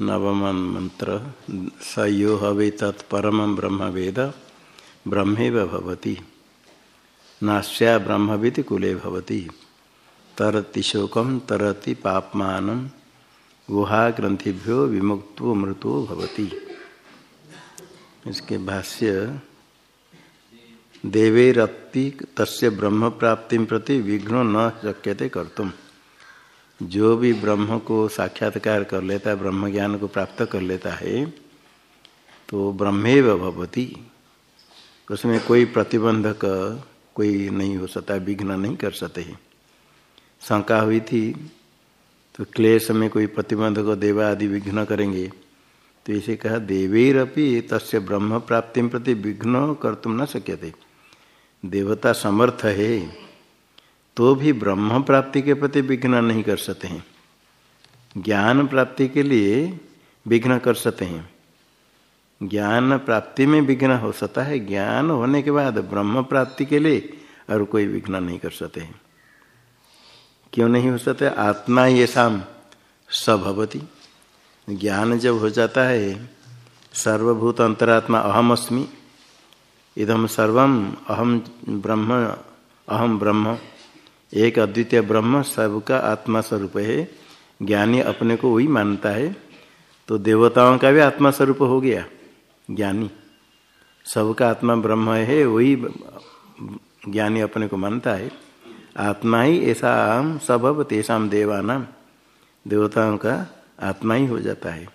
नवम मंत्र, स यो हवे तत्परम ब्रह्म वेद ब्रह्मेव भवति। नास्या ब्रह्मविद कुले भवति। तरति शोकम तरति पापमान, गुहा ग्रंथिभ्यो विमुक्तो मृतो भवति। इसके भाष्य देवेरत्ति तस्य ब्रह्म प्राप्ति प्रति विघ्नो न शक्यते कर्तुम। जो भी ब्रह्म को साक्षात्कार कर लेता है ब्रह्म ज्ञान को प्राप्त कर लेता है तो ब्रह्मेव भवती। उसमें कोई प्रतिबंधक कोई नहीं हो सकता, विघ्न नहीं कर सकते। शंका हुई थी तो क्लेश में कोई प्रतिबंधक देवा आदि विघ्न करेंगे। तो इसे कहा, देवीरपि तस्य ब्रह्म प्राप्ति प्रति विघ्न कर तुम न थे देवता समर्थ है। तो भी ब्रह्म प्राप्ति के प्रति विघ्न नहीं कर सकते हैं। ज्ञान प्राप्ति के लिए विघ्न कर सकते हैं। ज्ञान प्राप्ति में विघ्न हो सकता है। ज्ञान होने के बाद ब्रह्म प्राप्ति के लिए और कोई विघ्न नहीं कर सकते हैं। क्यों नहीं हो सकते? आत्मा ये शाम सभवती। ज्ञान जब हो जाता है, सर्वभूत अंतरात्मा अहम अस्मि। इदम सर्वम अहम ब्रह्म अहम ब्रह्म। एक अद्वितीय ब्रह्म सबका आत्मा स्वरूप है। ज्ञानी अपने को वही मानता है। तो देवताओं का भी आत्मा स्वरूप हो गया, ज्ञानी। सबका आत्मा ब्रह्म है, वही ज्ञानी अपने को मानता है। आत्मा ही ऐसा सबब तेषाम देवानाम। देवताओं का आत्मा ही हो जाता है।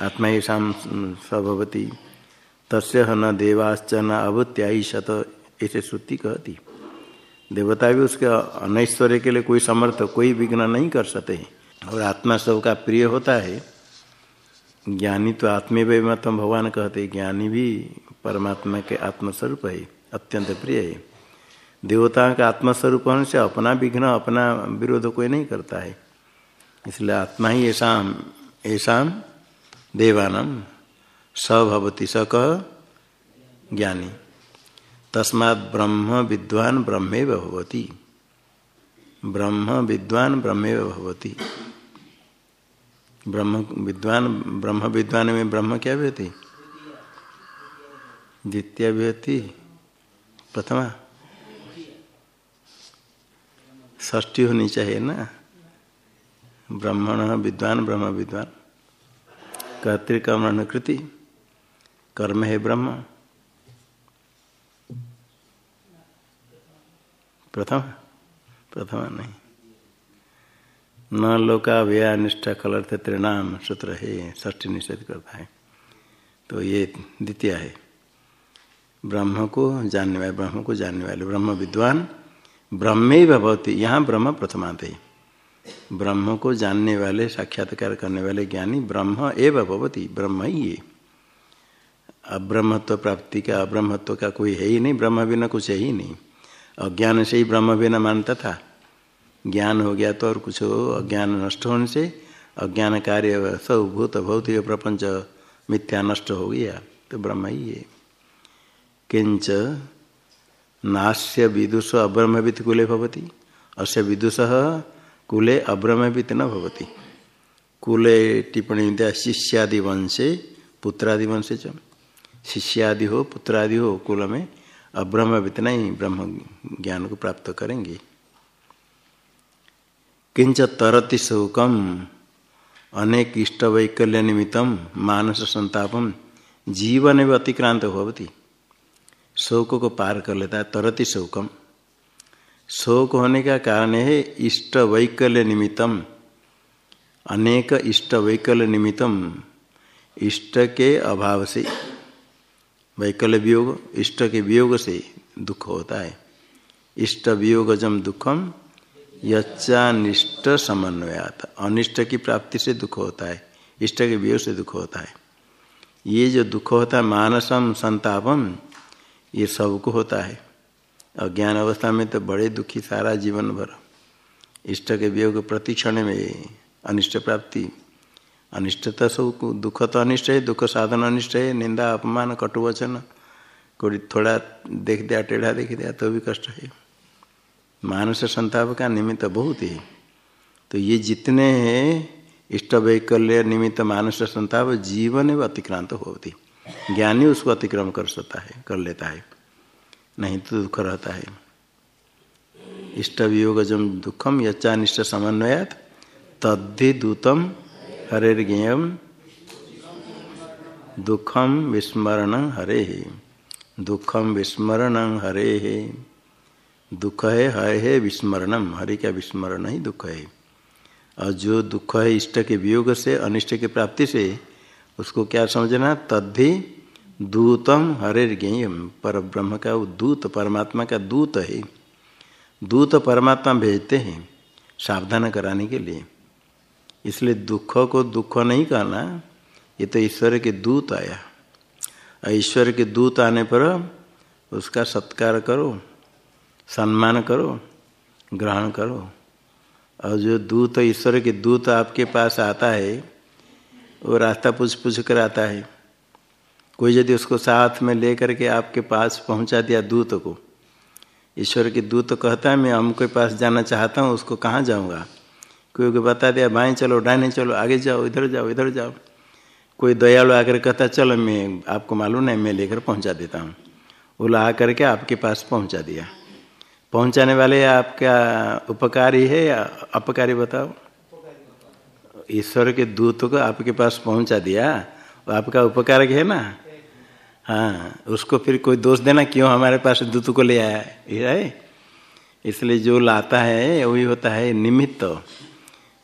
आत्मा शाम सबवती तस्य न देवाश्च न अवत्यायी शत ऐसे श्रुति कहती। देवता भी उसके अनैश्वर्य के लिए कोई समर्थ, कोई विघ्न नहीं कर सकते और आत्मा सबका प्रिय होता है। ज्ञानी तो आत्मी मतम भगवान कहते ज्ञानी भी परमात्मा के आत्मस्वरूप है, अत्यंत प्रिय है। देवता का आत्मस्वरूप होने से अपना विघ्न, अपना विरोध कोई नहीं करता है। इसलिए आत्मा ही ऐसा ऐसा देवानम। सभवती स कह ज्ञानी। तस्मात् ब्रह्म विद्वान ब्रह्मे भवती। ब्रह्म विद्वान ब्रह्मे भवती। ब्रह्म विद्वान ब्रह्म विद्वान में ब्रह्म क्या भी द्वितीय भी प्रथमा। ष्टी होनी चाहिए ना। ब्रह्मण, विद्वान, ब्रह्म विद्वान। कर्तिकर्मण कृति। कर्म है ब्रह्म। प्रथम प्रथम नहीं। न लोका व्यया निष्ठा कलर्थ त्रिनाम सूत्र है ष्टी निषेध करता है। तो ये द्वितीय है। ब्रह्म को जानने वाले, ब्रह्म को जानने वाले, ब्रह्म विद्वान ब्रह्म भवती। यहाँ ब्रह्म प्रथमांत है। ब्रह्म को जानने वाले, साक्षात्कार करने वाले ज्ञानी ब्रह्म एव भवती, ब्रह्म ही है। अब्रह्मत्व प्राप्ति का, अब्रह्मत्व का कोई है ही नहीं, ब्रह्म बिना कुछ है ही नहीं। अज्ञान से ही ब्रह्म बिना मानता था। ज्ञान हो गया तो और कुछ हो, अज्ञान नष्ट होने से अज्ञान कार्य सब भूत भौतिक प्रपंच मिथ्या नष्ट हो गया तो ब्रह्म ही है। किंच नास्य विदुष अब्रह्मवित कुले भवती, अस्य विदुष कुले अब्रह्मवित न भवती। कुले टिप्पणी दिया, शिष्यादि वंशे, पुत्रादि वंशे च। शिष्यादि हो, पुत्रादि हो, कुल में अब्रह्म इतना ही ब्रह्म ज्ञान को प्राप्त करेंगे। किंच तरति शोकम अनेक इष्ट वैकल्य निमित्तम, मानस संतापम, जीवन में अतिक्रांत होती शोक को पार कर लेता है, तरति शोकम शोक होने का कारण है इष्ट वैकल्य निमित्तम, अनेक इष्ट वैकल्य निमित्तम, इष्ट के अभाव से वैकल्य वियोग, इष्ट के वियोग से दुख होता है। इष्ट वियोगजम दुखम यच्चानिष्ट समन्वयात। अनिष्ट की प्राप्ति से दुख होता है, इष्ट के वियोग से दुख होता है। ये जो दुख होता है, मानसम संतापम, ये सबको होता है। अज्ञान अवस्था में तो बड़े दुखी सारा जीवन भर इष्ट के वियोग प्रतिक्षण में अनिष्ट प्राप्ति अनिष्टता सब दुख तो अनिष्ट है, दुख साधन अनिष्ट है, निंदा, अपमान, कटुवचन, कोई थोड़ा देख दिया, टेढ़ा देख दिया तो भी कष्ट है। मानस संताप का निमित्त बहुत है। तो ये जितने हैं, इष्ट वैकल्य निमित्त मानस संताप जीवन एवं अतिक्रांत होती ज्ञानी उसको अतिक्रम कर सकता है, कर लेता है। नहीं तो दुख रहता है। इष्ट वियोग जम दुखम यच्चा निष्ठ समन्वयात, तद्धि दूतम हरेर्ज्ञेयम दुखम विस्मरण हरे। दुखम विस्मरण हरे। दुख है हय है विस्मरणम हरि का विस्मरण ही दुख है। और जो दुख है इष्ट के वियोग से, अनिष्ट की प्राप्ति से, उसको क्या समझना? तद्धि दूतम हरे ज्ञेयम पर ब्रह्म का वो दूत, परमात्मा का दूत है। दूत परमात्मा भेजते हैं सावधान कराने के लिए। इसलिए दुख को दुख नहीं कहना, ये तो ईश्वर के दूत आया। ईश्वर के दूत आने पर उसका सत्कार करो, सम्मान करो, ग्रहण करो। और जो दूत, ईश्वर के दूत आपके पास आता है, वो रास्ता पूछ पूछ कर आता है। कोई यदि उसको साथ में लेकर के आपके पास पहुँचा दिया दूत को, ईश्वर के दूत कहता है, मैं हमके पास जाना चाहता हूँ, उसको कहाँ जाऊँगा? कोई को बता दिया बाएँ चलो डाइने चलो, आगे जाओ, इधर जाओ इधर जाओ। कोई दयालु आकर कहता, चलो, मैं आपको मालूम है, मैं लेकर पहुँचा देता हूँ। वो ला करके आपके पास पहुँचा दिया। पहुँचाने वाले, आपका उपकारी है या अपकारी बताओ? ईश्वर के दूत को आपके पास पहुँचा दिया। आपका उपकारक है ना? हाँ उसको फिर कोई दोष देना, क्यों हमारे पास दूत को ले आया है? इसलिए जो लाता है, वही होता है निमित्त।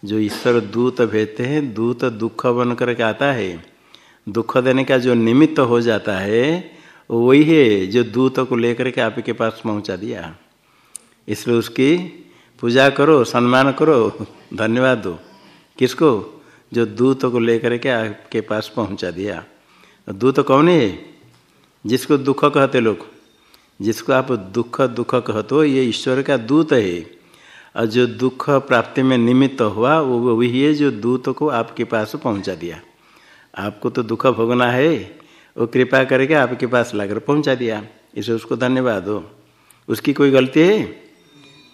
जो ईश्वर दूत भेजते हैं, दूत दुख बन करके आता है। दुख देने का जो निमित्त हो जाता है, वही है जो दूत को लेकर के आपके पास पहुँचा दिया। इसलिए उसकी पूजा करो, सम्मान करो, धन्यवाद दो। किसको? जो दूत को लेकर के आपके पास पहुँचा दिया। दूत कौन है? जिसको दुख कहते लोग। जिसको आप दुख दुख कहते हो, ये ईश्वर का दूत है। और जो दुख प्राप्ति में निमित्त हुआ, वो वही है जो दूत को आपके पास पहुँचा दिया। आपको तो दुख भोगना है, वो कृपा करके आपके पास लाकर पहुँचा दिया। इसे उसको धन्यवाद हो। उसकी कोई गलती है?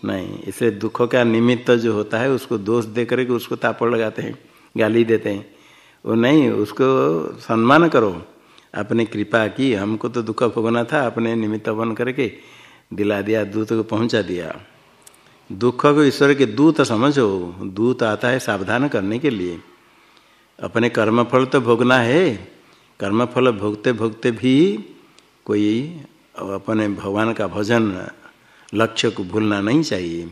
नहीं, इसे दुख का निमित्त जो होता है, उसको दोष दे करके उसको तापड़ लगाते हैं, गाली देते हैं। वो नहीं, उसको सम्मान करो। अपने कृपा की, हमको तो दुख भोगना था, अपने निमित्त बन करके दिला दिया, दूत को पहुँचा दिया। दुख को ईश्वर के दूत समझो। दूत आता है सावधान करने के लिए। अपने कर्मफल तो भोगना है। कर्मफल भोगते भोगते भी कोई अपने भगवान का भजन लक्ष्य को भूलना नहीं चाहिए।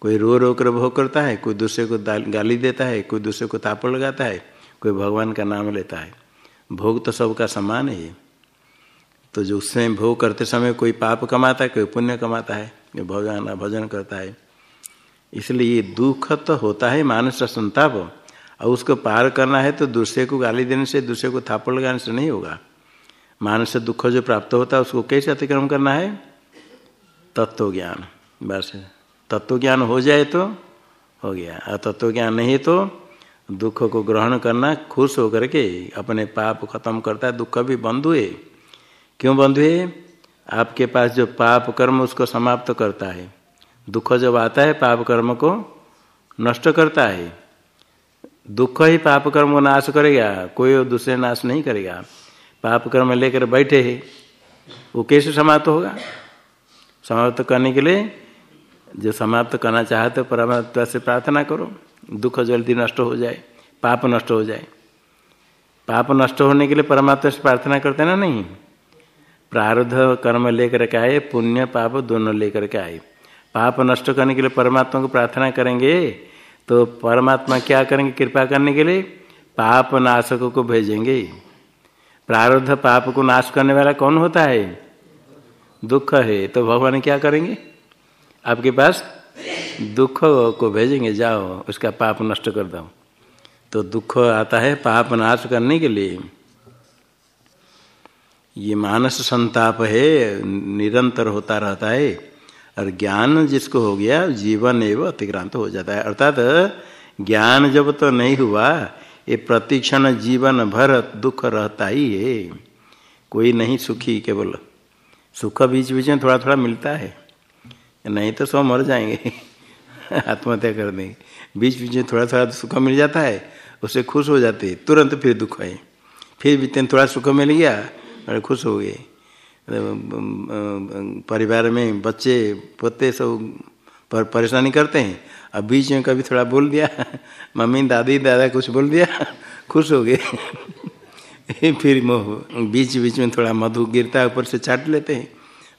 कोई रो रो कर भोग करता है, कोई दूसरे को गाली देता है, कोई दूसरे को तापड़ लगाता है, कोई भगवान का नाम लेता है। भोग तो सबका समान है। तो जो उसमें भोग करते समय कोई पाप कमाता है, कोई पुण्य कमाता है कोई भगवान भजन करता है। इसलिए ये दुख तो होता है, मानस संताप और उसको पार करना है तो दूसरे को गाली देने से, दूसरे को थापड़ लगाने से नहीं होगा। मानस दुख जो प्राप्त होता है, उसको कैसे अतिक्रम करना है? तत्व ज्ञान बस तत्व ज्ञान हो जाए तो हो गया। और तत्व ज्ञान नहीं तो दुख को ग्रहण करना, खुश होकर के अपने पाप खत्म करता है, दुख भी बंद हुए। क्यों बंधु आपके पास जो पाप कर्म उसको समाप्त करता है। दुख जब आता है, पाप कर्म को नष्ट करता है। दुख ही पाप कर्म को नाश करेगा, कोई दूसरे नाश नहीं करेगा। पाप कर्म लेकर बैठे है, वो कैसे समाप्त होगा? समाप्त करने के लिए जो समाप्त करना चाहते हो, परमात्मा से प्रार्थना करो। दुख जल्दी नष्ट हो जाए, पाप नष्ट हो जाए। पाप नष्ट होने के लिए परमात्मा से प्रार्थना करते ना नहीं? प्रारब्ध कर्म लेकर के आए, पुण्य, पाप दोनों लेकर के आए। पाप नष्ट करने के लिए परमात्मा को प्रार्थना करेंगे तो परमात्मा क्या करेंगे कृपा करने के लिए? पाप नाशकों को भेजेंगे। प्रारब्ध पाप को नाश करने वाला कौन होता है? दुख है तो भगवान क्या करेंगे? आपके पास दुख को भेजेंगे, जाओ, उसका पाप नष्ट कर दो। तो दुख आता है, पाप नाश करने के लिए। ये मानस संताप है, निरंतर होता रहता है, और ज्ञान जिसको हो गया, जीवन एवं अतिक्रांत हो जाता है। अर्थात, ज्ञान जब तो नहीं हुआ, ये प्रतिक्षण जीवन भर दुख रहता ही है। कोई नहीं सुखी केवल। सुख बीच बीच में थोड़ा थोड़ा मिलता है। नहीं तो सब मर जाएँगे। आत्महत्या कर देंगे बीच बीच में थोड़ा थोड़ा सुख मिल जाता है, उससे खुश हो जाते तुरंत फिर दुख है फिर भी थोड़ा सुख मिल गया और खुश हो गए। परिवार में बच्चे, पोते सब पर, परेशानी करते हैं। अब बीच में कभी थोड़ा बोल दिया, मम्मी, दादी, दादा कुछ बोल दिया, खुश हो गए। फिर मोह, बीच बीच में थोड़ा मधु गिरता है, ऊपर से चाट लेते हैं।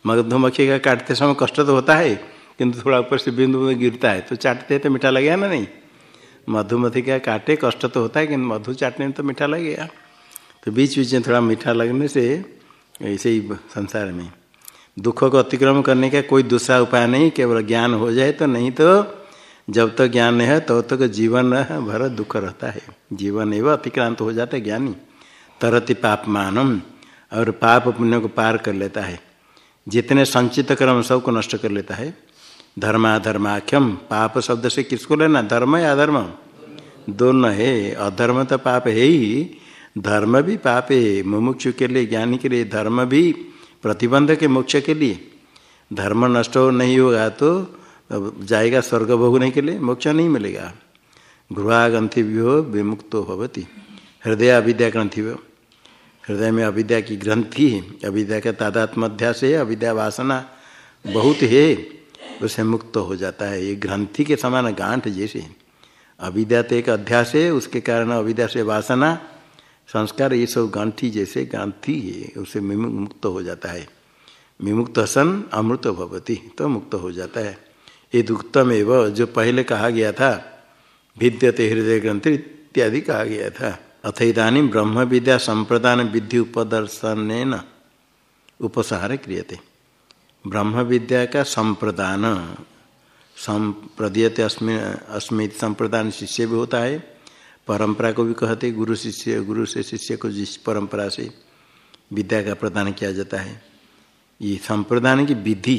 मधुमक्खी का काटते समय कष्ट तो होता है, किंतु थोड़ा ऊपर से बिंदु में गिरता है तो चाटते तो मीठा लगेगा ना नहीं? मधुमक्खी का काटे, कष्ट तो होता है, किंतु मधु चाटने में तो मीठा लगेगा। तो बीच बीच में थोड़ा मीठा लगने से ऐसे ही संसार में। दुख को अतिक्रम करने का कोई दूसरा उपाय नहीं, केवल ज्ञान हो जाए तो नहीं तो जब तक तो ज्ञान है, तब तो तक तो जीवन भर दुख रहता है। जीवन एवं अतिक्रांत हो जाता है ज्ञानी। तरति पाप मानम और पाप पुण्य को पार कर लेता है। जितने संचित कर्म सबको नष्ट कर लेता है। धर्माधर्माख्यम, पाप शब्द से किसको लेना? धर्म या अधर्म? दोनों है। अधर्म तो पाप है ही। धर्म भी पाप, मुमुक्षु के लिए, ज्ञानी के लिए, धर्म भी प्रतिबंध के मोक्ष के लिए। धर्म नष्ट नहीं होगा तो जाएगा स्वर्ग भोगने के लिए, मोक्ष नहीं मिलेगा। गृहाग्रंथि भी हो विमुक्तो भवती। हृदय अविद्या ग्रंथि हो हृदय में अविद्या की ग्रंथि है। अविद्या का तादात्म अध्यास है, अविद्या वासना बहुत है, उसे मुक्त हो जाता है। ये ग्रंथि के समान गांठ जैसे अविद्या तो एक अध्यास है, उसके कारण अविद्या से वासना संस्कार ये सब गांठी जैसे गांठी है उसे मुक्त हो जाता है। विमुक्त सन अमृत भवती तो मुक्त हो जाता है। ये दुक्तम एवं जो पहले कहा गया था भिद्यते हृदय ग्रंथ इत्यादि कहा गया था। अथ इधानी ब्रह्म विद्या संप्रदान विधि उपदर्शन उपसहार क्रियते। ब्रह्म विद्या का संप्रदान, संप्रदीयते अस्मित संप्रदान शिष्य भी होता है। परंपरा को भी कहते गुरु शिष्य, गुरु से शिष्य को जिस परंपरा से विद्या का प्रदान किया जाता है। ये संप्रदान की विधि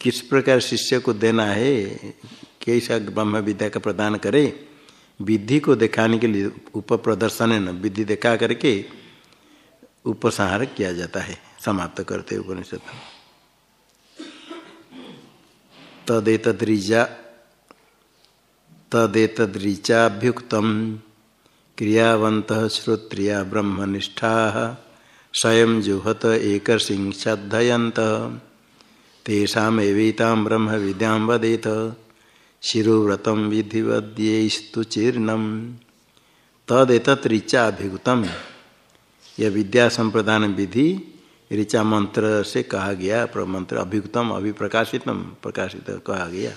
किस प्रकार शिष्य को देना है, कैसा ब्रह्म विद्या का प्रदान करे, विधि को दिखाने के लिए उप प्रदर्शन विधि दिखा करके उपसंहार किया जाता है, समाप्त करते उपनिषद। तदेतद्रिजा तदेतद्रिचाभ्युक्त क्रियावंत श्रोत्रिया ब्रह्मनिष्ठा, स्वयं जुहत एक श्रद्धयंत तेषाता ब्रह्म विद्या वदेत शिरोव्रतम विधिवद्यस्तु चीर्णम। तदेत ऋचा यह विद्या संप्रदान विधि ऋचा मंत्र से कहा गया मंत्र अभिगुतम अभिप्रकाशितम, प्रकाशित कहा गया।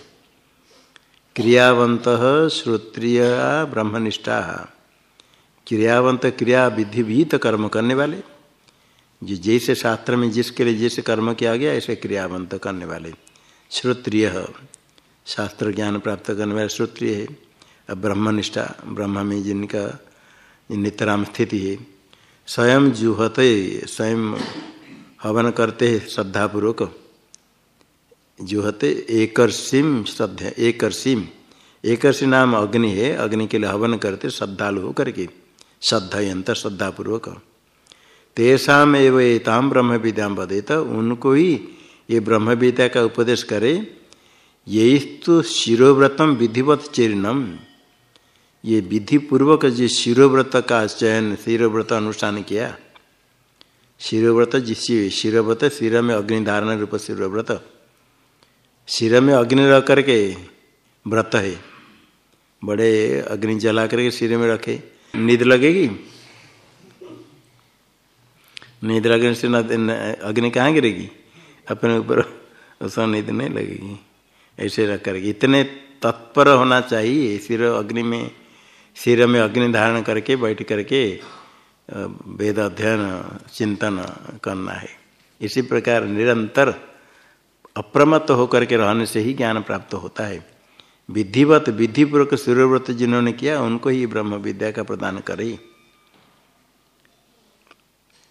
क्रियावंत श्रोत्रिय ब्रह्मनिष्ठा। क्रियावंत क्रिया विधि विहित कर्म करने वाले। जो जैसे शास्त्र में जिसके लिए जैसे कर्म किया गया, ऐसे क्रियावंत करने वाले। श्रोत्रिय। शास्त्र ज्ञान प्राप्त करने वाले श्रोत्रिय है। अब ब्रह्मनिष्ठा, ब्रह्म में जिनका नितराम स्थिति है। स्वयं जुहते, स्वयं हवन करते हैं, श्रद्धापूर्वक। जुहते एकर्षिम श्रद्धा एकर्षिम। एकर्षि नाम अग्नि है, अग्नि के लिए हवन करते श्रद्धालु होकर के। श्रद्धा श्रद्धयंत श्रद्धापूर्वक। तेषाम एवं एताम ब्रह्म विद्या बदेत उनको ही ये ब्रह्म विद्या का उपदेश करे। तो शिरोव्रतम विधिवत चीर्णम ये विधि पूर्वक जो शिरोव्रत का चयन, शिरोव्रत अनुष्ठान किया। शिरोव्रत जिस शिरोव्रत, शिर में अग्नि धारण रूप शिरोव्रत। शिर में अग्नि रख करके व्रत है। बड़े अग्नि जला करके सिर में रखे। नींद लगेगी? नींद लगने से अग्नि कहाँ गिरेगी? अपने ऊपर उसका नींद नहीं लगेगी। ऐसे रख करके। इतने तत्पर होना चाहिए सिर अग्नि में, सिर में अग्नि धारण करके बैठ करके वेद अध्ययन चिंतन करना है। इसी प्रकार निरंतर अप्रमत्त होकर के रहने से ही ज्ञान प्राप्त होता है। विधिवत, विधिपूर्वक सूर्यव्रत जिन्होंने किया, उनको ही ब्रह्म विद्या का प्रदान करे।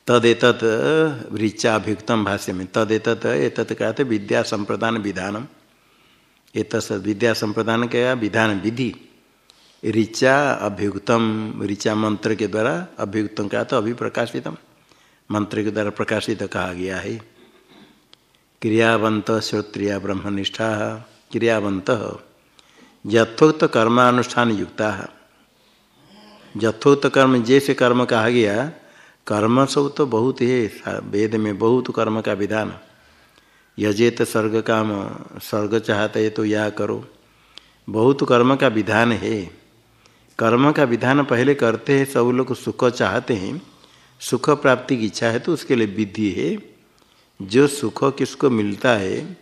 तदेत ऋचाभियुक्तम भाष्य में तदेत एतत् कहते विद्या संप्रदान विधानम। एक विद्या संप्रदान क्या? विधान विधि। ऋचा अभियुक्तम, ऋचा मंत्र के द्वारा अभियुक्तम का तो अभिप्रकाशितम। मंत्र के द्वारा प्रकाशित कहा गया है। क्रियावंत श्रोत्रिया ब्रह्मनिष्ठा, क्रियावंत। यथोक्त कर्मानुष्ठान युक्ता। यथोक्त कर्म जैसे कर्म कहा गया, कर्म सब तो बहुत है वेद में बहुत कर्म का विधान। यजेत स्वर्ग काम स्वर्ग चाहते है तो या करो। बहुत कर्म का विधान है। कर्म का विधान पहले करते हैं, सब लोग सुख चाहते हैं। सुख प्राप्ति की इच्छा है तो उसके लिए विधि है। जो सुख किसको मिलता है,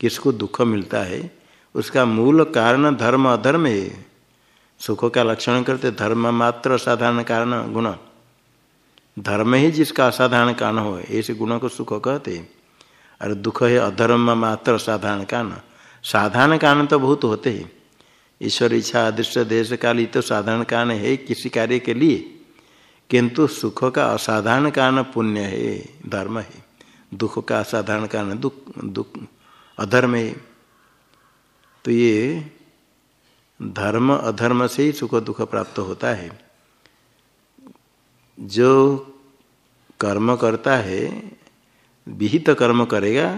किसको दुख मिलता है, उसका मूल कारण धर्म अधर्म है। सुख का लक्षण करते धर्म मात्र साधारण कारण गुण। धर्म ही जिसका असाधारण कारण हो, ऐसे गुण को सुख कहते और दुख है अधर्म मात्र साधारण कारण। साधारण कारण तो बहुत होते हैं। ईश्वर, इच्छा अदृश्य देश, काल तो साधारण कारण है किसी कार्य के लिए। किंतु सुख का असाधारण कारण पुण्य है, धर्म है। दुख का, असाधारण कारण दुख दुख, अधर्म है। तो ये धर्म, अधर्म से ही सुख दुख प्राप्त होता है। जो कर्म करता है, विहित कर्म करेगा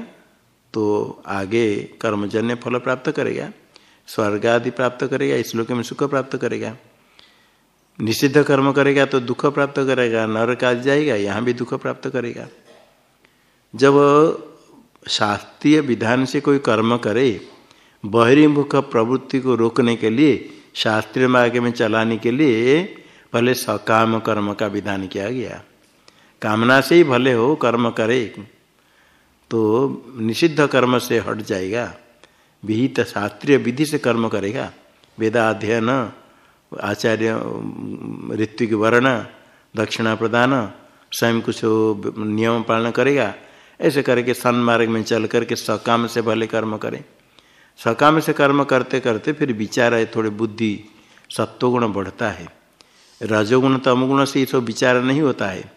तो आगे कर्मजन्य फल प्राप्त करेगा, स्वर्ग आदि प्राप्त करेगा, इस लोक में सुख प्राप्त करेगा। निषिद्ध कर्म करेगा तो दुख प्राप्त करेगा, नरक आदि जाएगा, यहाँ भी दुख प्राप्त करेगा। जब शास्त्रीय विधान से कोई कर्म करे, बहिर्मुख प्रवृत्ति को रोकने के लिए, शास्त्रीय मार्ग में चलाने के लिए पहले सकाम कर्म का विधान किया गया। कामना से ही भले हो कर्म करे तो निषिद्ध कर्म से हट जाएगा। विहित शास्त्रीय विधि से कर्म करेगा। वेदाध्ययन, आचार्य, ऋत्विक वर्ण दक्षिणा प्रदान, स्वयं कुछ नियम पालन करेगा। ऐसे करके सन्मार्ग में चल करके सकाम से भले कर्म करें। सकाम से कर्म करते करते फिर विचार है थोड़ी बुद्धि सत्वगुण बढ़ता है। रजोगुण, तमगुण से ये सब विचार नहीं होता है।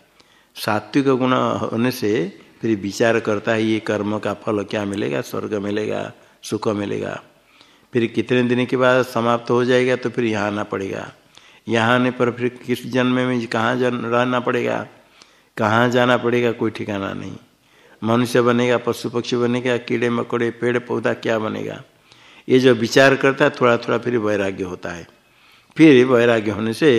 सात्विक गुण होने से फिर विचार करता है, ये कर्म का फल क्या मिलेगा? स्वर्ग मिलेगा, सुख मिलेगा। फिर कितने दिन के बाद समाप्त हो जाएगा तो फिर यहाँ आना पड़ेगा। यहाँ आने पर फिर किस जन्म में, कहाँ जन, रहना पड़ेगा? कहाँ जाना पड़ेगा? कोई ठिकाना नहीं। मनुष्य बनेगा पशु पक्षी बनेगा, कीड़े मकोड़े, पेड़ पौधा क्या बनेगा? ये जो विचार करता है थोड़ा थोड़ा फिर वैराग्य होता है। फिर वैराग्य होने से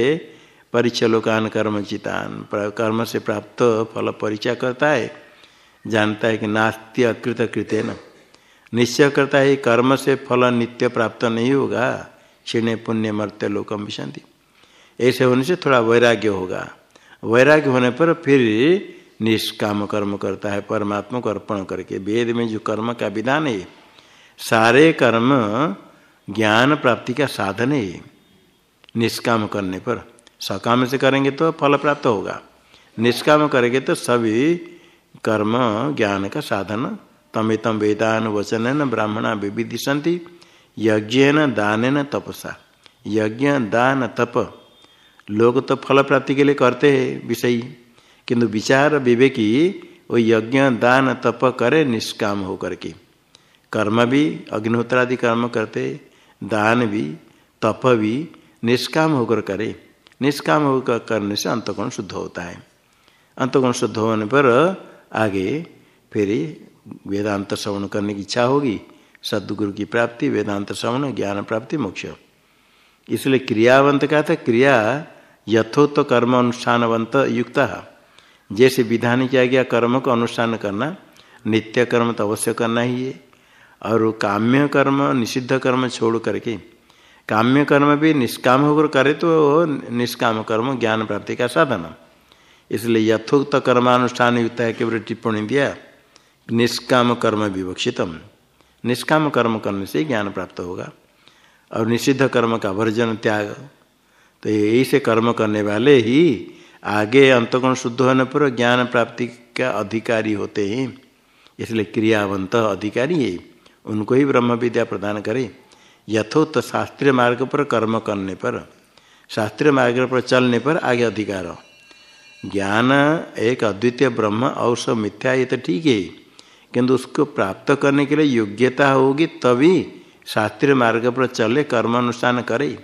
परिचलोकान कर्म चितान कर्म से प्राप्त फल परिचय करता है। जानता है कि नास्त्य अकृत कृत्य न निश्चय करता है कर्म से फल नित्य प्राप्त नहीं होगा। क्षीण पुण्य मर्त्य लोकम विशांति। ऐसे होने से थोड़ा वैराग्य होगा। वैराग्य होने पर फिर निष्काम कर्म करता है, परमात्मा को अर्पण करके। वेद में जो कर्म का विधान है, सारे कर्म ज्ञान प्राप्ति का साधन है। निष्काम करने पर सकाम से करेंगे तो फल प्राप्त होगा। निष्काम करेंगे तो सभी कर्म ज्ञान का साधन। तमितम वेदान वचन ब्राह्मणा विविधिशंति यज्ञ दान तपसा। यज्ञ, दान, तप। लोग तो फल प्राप्ति के लिए करते हैं, विषयी। किंतु विचार विवेकी वो यज्ञ, दान, तप करे निष्काम होकर के। कर्म भी, अग्निहोत्रादि कर्म करते, दान भी, तप भी निष्काम होकर करे। निष्काम होकर करने से अंतकोण शुद्ध होता है। अंतकोण शुद्ध होने पर आगे फिर वेदांत श्रवण करने की इच्छा होगी। सदगुरु की प्राप्ति, वेदांत श्रवण, ज्ञान प्राप्ति, मोक्ष। इसलिए क्रियावंत का था क्रिया यथोत्त कर्म अनुष्ठानवंत युक्त। जैसे विधान किया गया, कर्म को अनुष्ठान करना, नित्य कर्म तो अवश्य करना ही है। और काम्य कर्म, निषिद्ध कर्म छोड़ करके, काम्य कर्म भी निष्काम होकर करे तो निष्काम कर्म, ज्ञान प्राप्ति का साधन। इसलिए यथोक्त कर्मानुष्ठान युक्त है केवल टिप्पणी दिया, निष्काम कर्म विवक्षितम। निष्काम कर्म करने से ज्ञान प्राप्त होगा। और निषिद्ध कर्म का वर्जन त्याग तो यही से कर्म करने वाले ही आगे अंतगुण शुद्ध होने पर ज्ञान प्राप्ति का अधिकारी होते हैं, इसलिए क्रियावंत अधिकारी है, उनको ही ब्रह्म विद्या प्रदान करे। यथोत शास्त्रीय मार्ग पर कर्म करने पर, शास्त्रीय मार्ग पर चलने पर आगे अधिकार ज्ञान एक अद्वितीय ब्रह्म और सब मिथ्या, ये तो ठीक है, किंतु उसको प्राप्त करने के लिए योग्यता होगी, तभी शास्त्रीय मार्ग पर चले कर्म अनुष्ठान करे।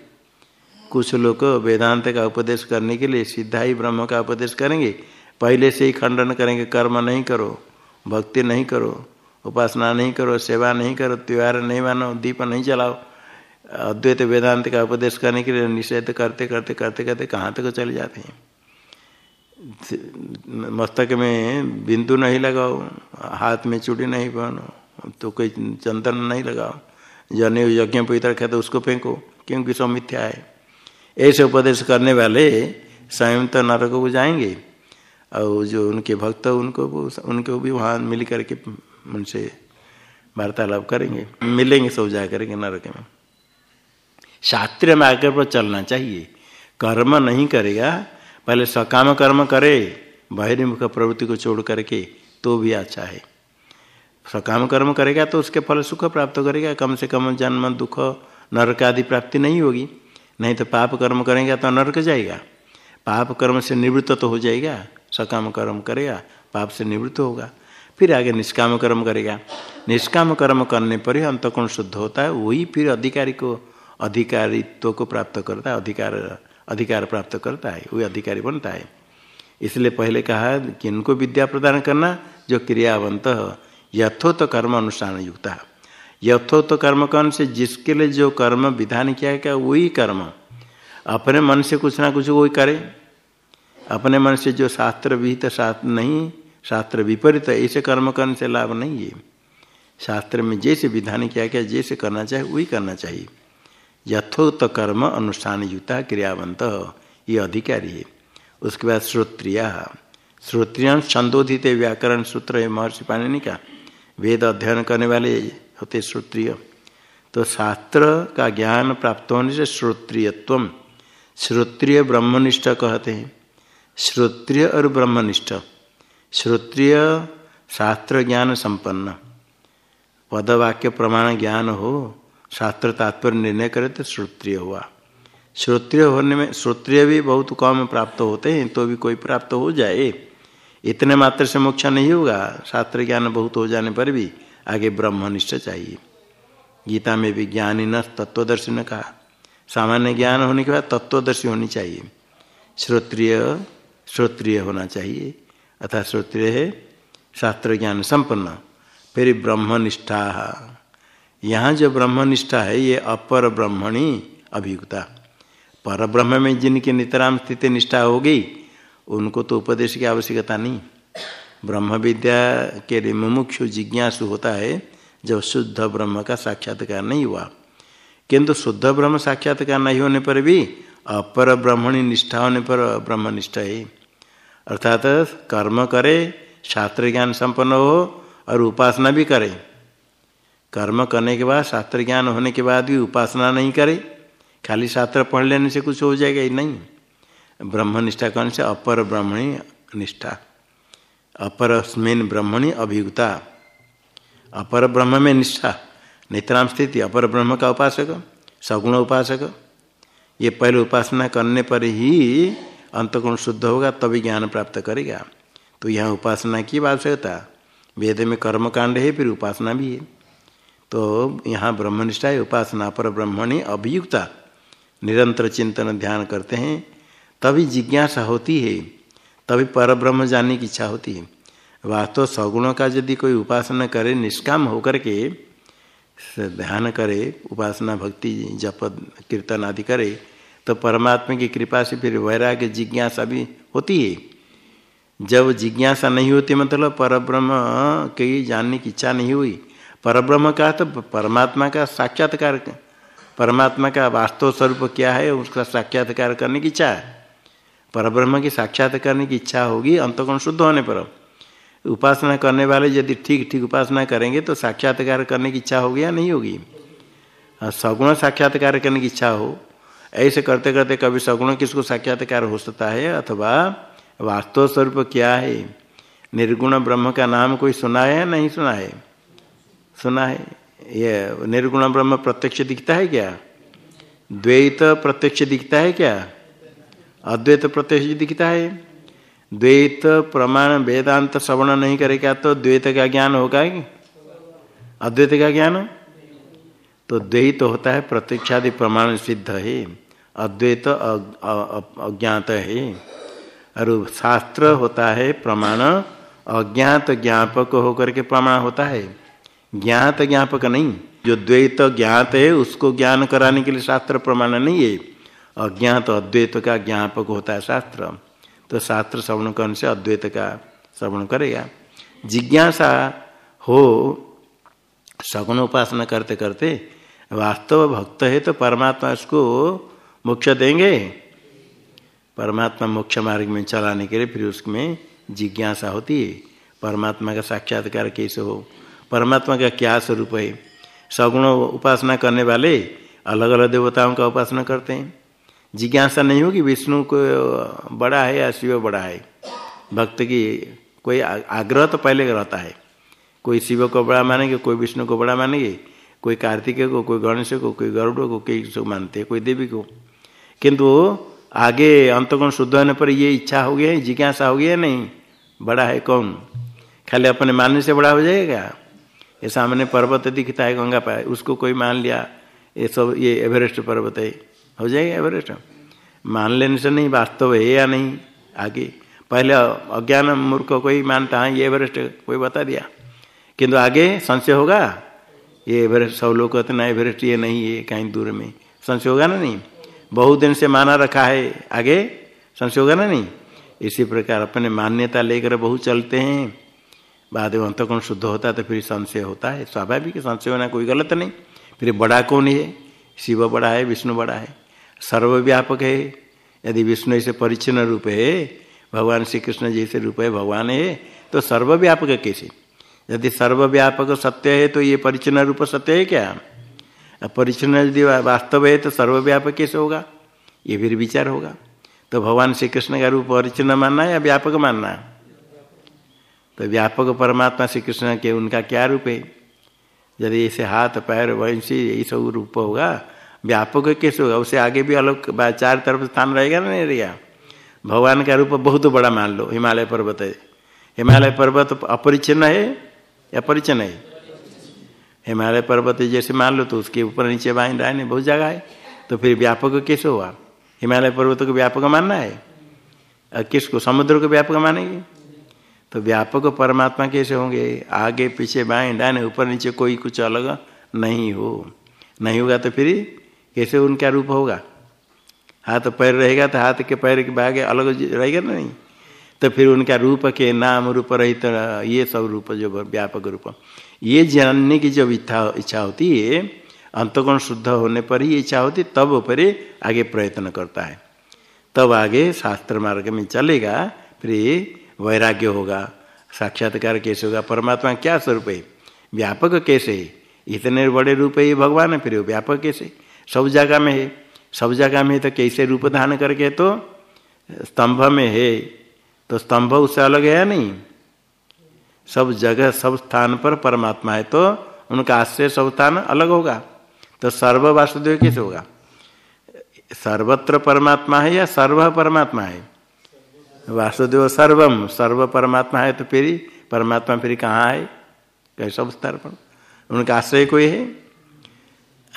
कुछ लोग वेदांत का उपदेश करने के लिए सीधा ही ब्रह्म का उपदेश करेंगे। पहले से ही खंडन करेंगे, कर्म नहीं करो, भक्ति नहीं करो, उपासना नहीं करो, सेवा नहीं करो, त्यौहार नहीं मानो, दीप नहीं जलाओ। अद्वैत वेदांत का उपदेश करने के लिए निषेध करते करते करते करते कहाँ तक चले जाते हैं? मस्तक में बिंदु नहीं लगाओ, हाथ में चूड़ी नहीं पहनो तो कोई चंदन नहीं लगाओ। जने यज्ञ पवित्र रखा तो उसको फेंको, क्योंकि सब मिथ्या है। ऐसे उपदेश करने वाले स्वयं तो नरक को जाएँगे। और जो उनके भक्त उनको उनको भी वहाँ मिल करके उनसे वार्तालाप करेंगे। मिलेंगे, सब जा करेंगे नरक में। शास्त्रीय मार्ग पर चलना चाहिए। कर्म नहीं करेगा, पहले सकाम कर्म करे, बहिर्मुख प्रवृत्ति को छोड़ करके तो भी अच्छा है। सकाम कर्म करेगा तो उसके फल सुख प्राप्त करेगा, कम से कम जन्म, दुख, नरक आदि प्राप्ति नहीं होगी। नहीं तो पाप कर्म करेगा तो नरक जाएगा। पाप कर्म से निवृत्त तो हो जाएगा, सकाम कर्म करेगा, पाप से निवृत्त होगा, फिर आगे निष्काम कर्म करेगा। निष्काम कर्म करने पर ही अंतकोण शुद्ध होता है, वही फिर अधिकारी को, अधिकारित्व को प्राप्त करता है, अधिकार अधिकार प्राप्त करता है, वही अधिकारी बनता है। इसलिए पहले कहा कि इनको विद्या प्रदान करना जो क्रियावंत, यथोत कर्म अनुष्ठान युक्त। यथोत कर्म कौन से जिसके लिए जो कर्म विधान किया गया वही कर्म? अपने मन से कुछ ना कुछ वही करे। अपने मन से जो शास्त्र विहित शास्त्र नहीं, शास्त्र विपरीत है ऐसे कर्म करने से लाभ नहीं है। शास्त्र में जैसे विधान किया गया, जैसे करना चाहिए, वही करना चाहिए। यथोक्त कर्म अनुष्ठान युता क्रियावंत, ये अधिकारी है। उसके बाद श्रोत्रिया। श्रोत्रिया छंदोधित व्याकरण सूत्र है, महर्षि पाणिनि का। वेद अध्ययन करने वाले होते श्रोत्रिय। तो शास्त्र का ज्ञान प्राप्त होने से श्रोत्रियत्व श्रोत्रिय ब्रह्मनिष्ठ कहते हैं। श्रोत्रिय और ब्रह्मनिष्ठ। श्रोत्रिय शास्त्र ज्ञान संपन्न। पदवाक्य प्रमाण ज्ञान हो, शास्त्र तात्पर्य निर्णय करे तो श्रोत्रिय हुआ। श्रोत्रिय होने में, श्रोत्रिय भी बहुत कम प्राप्त होते हैं तो भी कोई प्राप्त हो जाए। इतने मात्र से मोक्ष नहीं होगा, शास्त्र ज्ञान बहुत हो जाने पर भी। आगे ब्रह्मनिष्ठ चाहिए। गीता में भी ज्ञानी न तत्वदर्शी ने कहा। सामान्य ज्ञान होने के बाद तत्वदर्शी होनी चाहिए। श्रोत्रिय श्रोत्रिय होना चाहिए। अर्थात श्रोत्रिय है शास्त्र ज्ञान संपन्न। फिर ब्रह्मनिष्ठा। यहाँ जो ब्रह्मनिष्ठा है, ये अपर ब्रह्मणी अभियुक्ता। पर ब्रह्म में जिनकी नितराम स्थिति निष्ठा होगी, उनको तो उपदेश की आवश्यकता नहीं। ब्रह्म विद्या के लिए मुमुक्षु जिज्ञासु होता है, जब शुद्ध ब्रह्म का साक्षात्कार नहीं हुआ। किंतु शुद्ध ब्रह्म साक्षात्कार नहीं होने पर भी अपर ब्रह्मणी निष्ठा होने पर ब्रह्मनिष्ठा है। अर्थात कर्म करे शास्त्र ज्ञान संपन्न हो और उपासना भी करे। कर्म करने के बाद शास्त्र ज्ञान होने के बाद भी उपासना नहीं करे। खाली शास्त्र पढ़ लेने से कुछ हो जाएगा ही नहीं। ब्रह्म निष्ठा करने से अपर ब्रह्मणी निष्ठा। अपर अस्मिन ब्रह्मणी अभियुक्ता। अपर ब्रह्म में निष्ठा, नितराम स्थिति, अपर ब्रह्म का उपासक, सगुण उपासक। ये पहले उपासना करने पर ही अंतगुण शुद्ध होगा, तभी ज्ञान प्राप्त करेगा। तो यहाँ उपासना की आवश्यकता। वेद में कर्म कांड है, फिर उपासना भी है। तो यहाँ ब्रह्मनिष्ठा है, उपासना पर ब्रह्मणी अभियुक्ता। निरंतर चिंतन, ध्यान करते हैं, तभी जिज्ञासा होती है। तभी पर ब्रह्म जानने की इच्छा होती है। वास्तव सगुणों का यदि कोई उपासना करे, निष्काम होकर के ध्यान करे, उपासना भक्ति जप कीर्तन आदि करे तो परमात्मा की कृपा से फिर वैराग्य जिज्ञासा भी होती है। जब जिज्ञासा नहीं होती मतलब परब्रह्म की जानने की इच्छा नहीं हुई। परब्रह्म का तो परमात्मा का साक्षात्कार, परमात्मा का वास्तव स्वरूप क्या है, उसका साक्षात्कार करने की इच्छा है। परब्रह्म की साक्षात करने की इच्छा होगी, अंतकोण शुद्ध होने पर। उपासना करने वाले यदि ठीक ठीक उपासना करेंगे तो साक्षात्कार करने की इच्छा होगी या नहीं होगी? सगुण साक्षात्कार करने की इच्छा हो, ऐसे करते करते कभी सगुण किसको साक्षात्कार हो सकता है? अथवा वास्तव स्वरूप क्या है? निर्गुण ब्रह्म का नाम कोई सुना है या नहीं सुना है? सुना है। ये निर्गुण ब्रह्म प्रत्यक्ष दिखता है क्या? द्वैत प्रत्यक्ष दिखता है क्या? अद्वैत प्रत्यक्ष दिखता है। द्वैत प्रमाण वेदांत श्रवण नहीं करेगा तो द्वैत का ज्ञान होगा अद्वैत का ज्ञान? तो द्वैत होता है, प्रत्यक्षादि प्रमाण सिद्ध है। अद्वैत अज्ञात है। और शास्त्र होता है, प्रमाण अज्ञात ज्ञापक होकर के प्रमाण होता है। ज्ञात ज्ञापक नहीं। जो द्वैत ज्ञात है, उसको ज्ञान कराने के लिए शास्त्र प्रमाण नहीं है। अज्ञात अद्वैत का ज्ञापक होता है शास्त्र। तो शास्त्र श्रवण करने से अद्वैत का श्रवण करेगा। जिज्ञासा हो सगुण उपासना करते करते वास्तव भक्त है तो परमात्मा इसको मोक्ष देंगे। परमात्मा मोक्ष मार्ग में चलाने के लिए फिर उसमें जिज्ञासा होती है। परमात्मा का साक्षात्कार कैसे हो? परमात्मा का क्या स्वरूप है? सगुण उपासना करने वाले अलग अलग देवताओं का उपासना करते हैं। जिज्ञासा नहीं होगी, विष्णु को बड़ा है या शिव बड़ा है? भक्त की कोई आग्रह तो पहले रहता है। कोई शिव को बड़ा मानेंगे, कोई विष्णु को बड़ा मानेंगे, कोई कार्तिकेय को, कोई गणेश को, कोई गरुड़ को, कोई मानते हैं, कोई देवी को। किंतु आगे अंतगुण शुद्ध होने पर ये इच्छा हो गई जिज्ञासा हो गया नहीं? बड़ा है कौन? खाली अपने मानने से बड़ा हो जाएगा। ये सामने पर्वत दिखता है, गंगा पाए उसको कोई मान लिया, ये सब, ये एवरेस्ट पर्वत है। हो जाएगा एवरेस्ट। मान लेने से नहीं, वास्तव है या नहीं? आगे। पहले अज्ञान मूर्ख कोई मानता है, ये एवरेस्ट कोई बता दिया। किंतु आगे संशय होगा? ये एवरेस्ट, सब लोग कहते ना, एवरेस्ट ये नहीं है, कहीं दूर में। संशय होगा ना नहीं? बहुत दिन से माना रखा है। आगे संशय होगा ना नहीं? इसी प्रकार अपने मान्यता लेकर बहुत चलते हैं। बाद में अंतकोण शुद्ध होता है तो फिर संशय होता है। स्वाभाविक संशय होना कोई गलत नहीं। फिर बड़ा कौन है? शिव बड़ा है, विष्णु बड़ा है। सर्वव्यापक है। यदि विष्णु ऐसे परिचिन रूप है भगवान श्री कृष्ण जैसे रूप है भगवान है तो सर्वव्यापक कैसे? यदि सर्वव्यापक सत्य है तो ये परिचन्न रूप सत्य है क्या? परिचन्न यदि वास्तव है तो सर्वव्यापक कैसे होगा? ये फिर विचार होगा। तो भगवान श्री कृष्ण का रूप परिचन्न मानना है या व्यापक मानना है? तो व्यापक परमात्मा श्री कृष्ण के उनका क्या रूप है? यदि ऐसे हाथ, पैर, वंशी यही सब रूप होगा व्यापक कैसे होगा। उससे आगे भी अलग चार तरफ़ स्थान रहेगा ना नहीं रहेगा भगवान का रूप बहुत बड़ा मान लो, हिमालय पर्वत है। हिमालय पर्वत अपरिचिन्न है या परिचय नहीं हिमालय पर्वत जैसे मान लो तो उसके ऊपर नीचे बाएँ दाएँ बहुत जगह है। तो फिर व्यापक कैसे हुआ हिमालय पर्वत को व्यापक मानना है? और किसको समुद्र को व्यापक मानेंगे? तो व्यापक परमात्मा कैसे होंगे? आगे, पीछे बाएँ डाने ऊपर, नीचे कोई कुछ अलग नहीं हो। नहीं होगा तो फिर कैसे उनका रूप होगा? हाथ पैर रहेगा तो हाथ के पैर के आगे अलग रहेगा ना नहीं? तो फिर उनका रूप के नाम रूप रहित, ये सब रूप जो व्यापक रूप। ये जानने की जब इच्छा इच्छा होती है, अंतगुण शुद्ध होने पर ही इच्छा होती, तब पर आगे प्रयत्न करता है। तब आगे शास्त्र मार्ग में चलेगा, फिर वैराग्य होगा। साक्षात्कार कैसे होगा? परमात्मा क्या स्वरूप है? व्यापक कैसे? इतने बड़े रूप है ये भगवान है फिर व्यापक कैसे? सब जगह में है। सब जगह में है तो कैसे रूप धारण करके तो स्तंभ में है। तो स्तंभ उससे अलग है या नहीं? सब जगह, सब स्थान पर परमात्मा है तो उनका आश्रय सब स्थान अलग होगा। तो सर्व वासुदेव कैसे होगा? सर्वत्र परमात्मा है या सर्व परमात्मा है? वासुदेव सर्वम, सर्व परमात्मा है तो फिर परमात्मा फिर कहाँ है? कहीं सब स्तर पर। उनका आश्रय कोई है?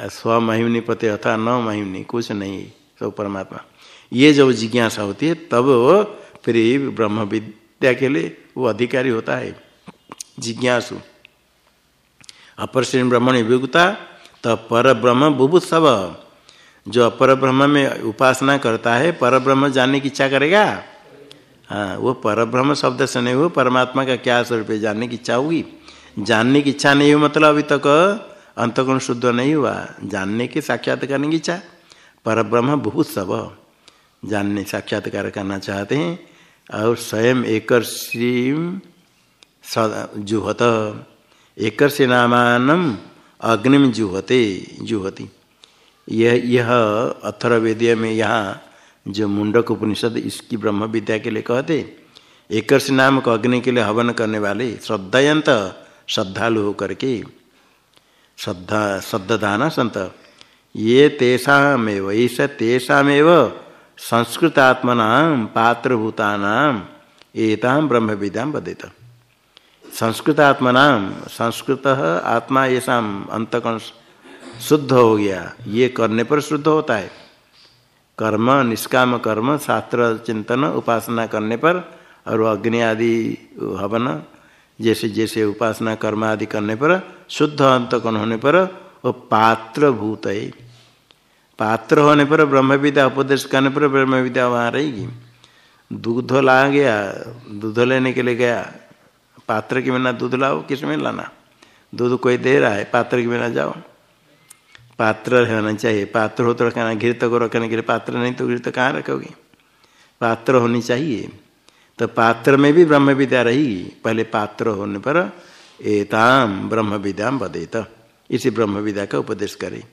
स्व महिमनी पते अथा न महिमनी, कुछ नहीं, सब परमात्मा। ये जब जिज्ञासा होती है, तब फिर ब्रह्म विद्या के लिए वो अधिकारी होता है। जिज्ञासु। अपर श्रेणी ब्रह्मण विभुता तो पर ब्रह्म बुभुत्सव जो अपर ब्रह्म में उपासना करता है, पर ब्रह्म जानने की इच्छा करेगा? हाँ वो पर ब्रह्म शब्द से नहीं हो परमात्मा का क्या स्वरूप जानने की इच्छा होगी? जानने की इच्छा नहीं हो मतलब अभी तक अंतगुण शुद्ध नहीं हुआ। जानने की साक्षात करने की इच्छा। पर ब्रह्म बहुत सब। जानने, साक्षात्कार करना चाहते हैं। और स्वयं एकर्षी जुहत। एकर्षि नामान अग्निम जुहते, जुहती। यह यह अथर्वेदीय में यहाँ जो मुंडक उपनिषद इसकी ब्रह्म विद्या के लिए कहते एकर्ष नाम को अग्नि के लिए हवन करने वाले श्रद्धायंत श्रद्धालु होकर के श्रद्धा श्रद्धाना संत। ये तेषामेव ऐसा तेषामेव संस्कृतात्मना पात्रभूतानाम एताम ब्रह्म विद्या बदेत संस्कृतात्मना, संस्कृत आत्मा ये अंतकण शुद्ध हो गया। ये करने पर शुद्ध होता है। कर्म, निष्काम कर्म, शास्त्र चिंतन, उपासना करने पर, और अग्नि आदि हवन जैसे जैसे उपासना कर्म आदि करने पर, शुद्ध अंतकण होने पर, वो पात्र भूत है। पात्र होने पर ब्रह्म विद्या उपदेश करने पर ब्रह्म विद्या वहाँ रहेगी। दूध ला गया, दूध लेने के लिए गया। पात्र के बिना दूध लाओ किसमें लाना? दूध कोई दे रहा है, पात्र के बिना जाओ। पात्र रहना चाहिए, पात्र हो तो रखना घृत को रखने के लिए पात्र नहीं तो घृत कहाँ रखोगे? पात्र होनी चाहिए। तो पात्र में भी ब्रह्म विद्या रहेगी पहले पात्र होने पर एताम ब्रह्म विद्या बदेत इसी ब्रह्म विद्या का उपदेश करे।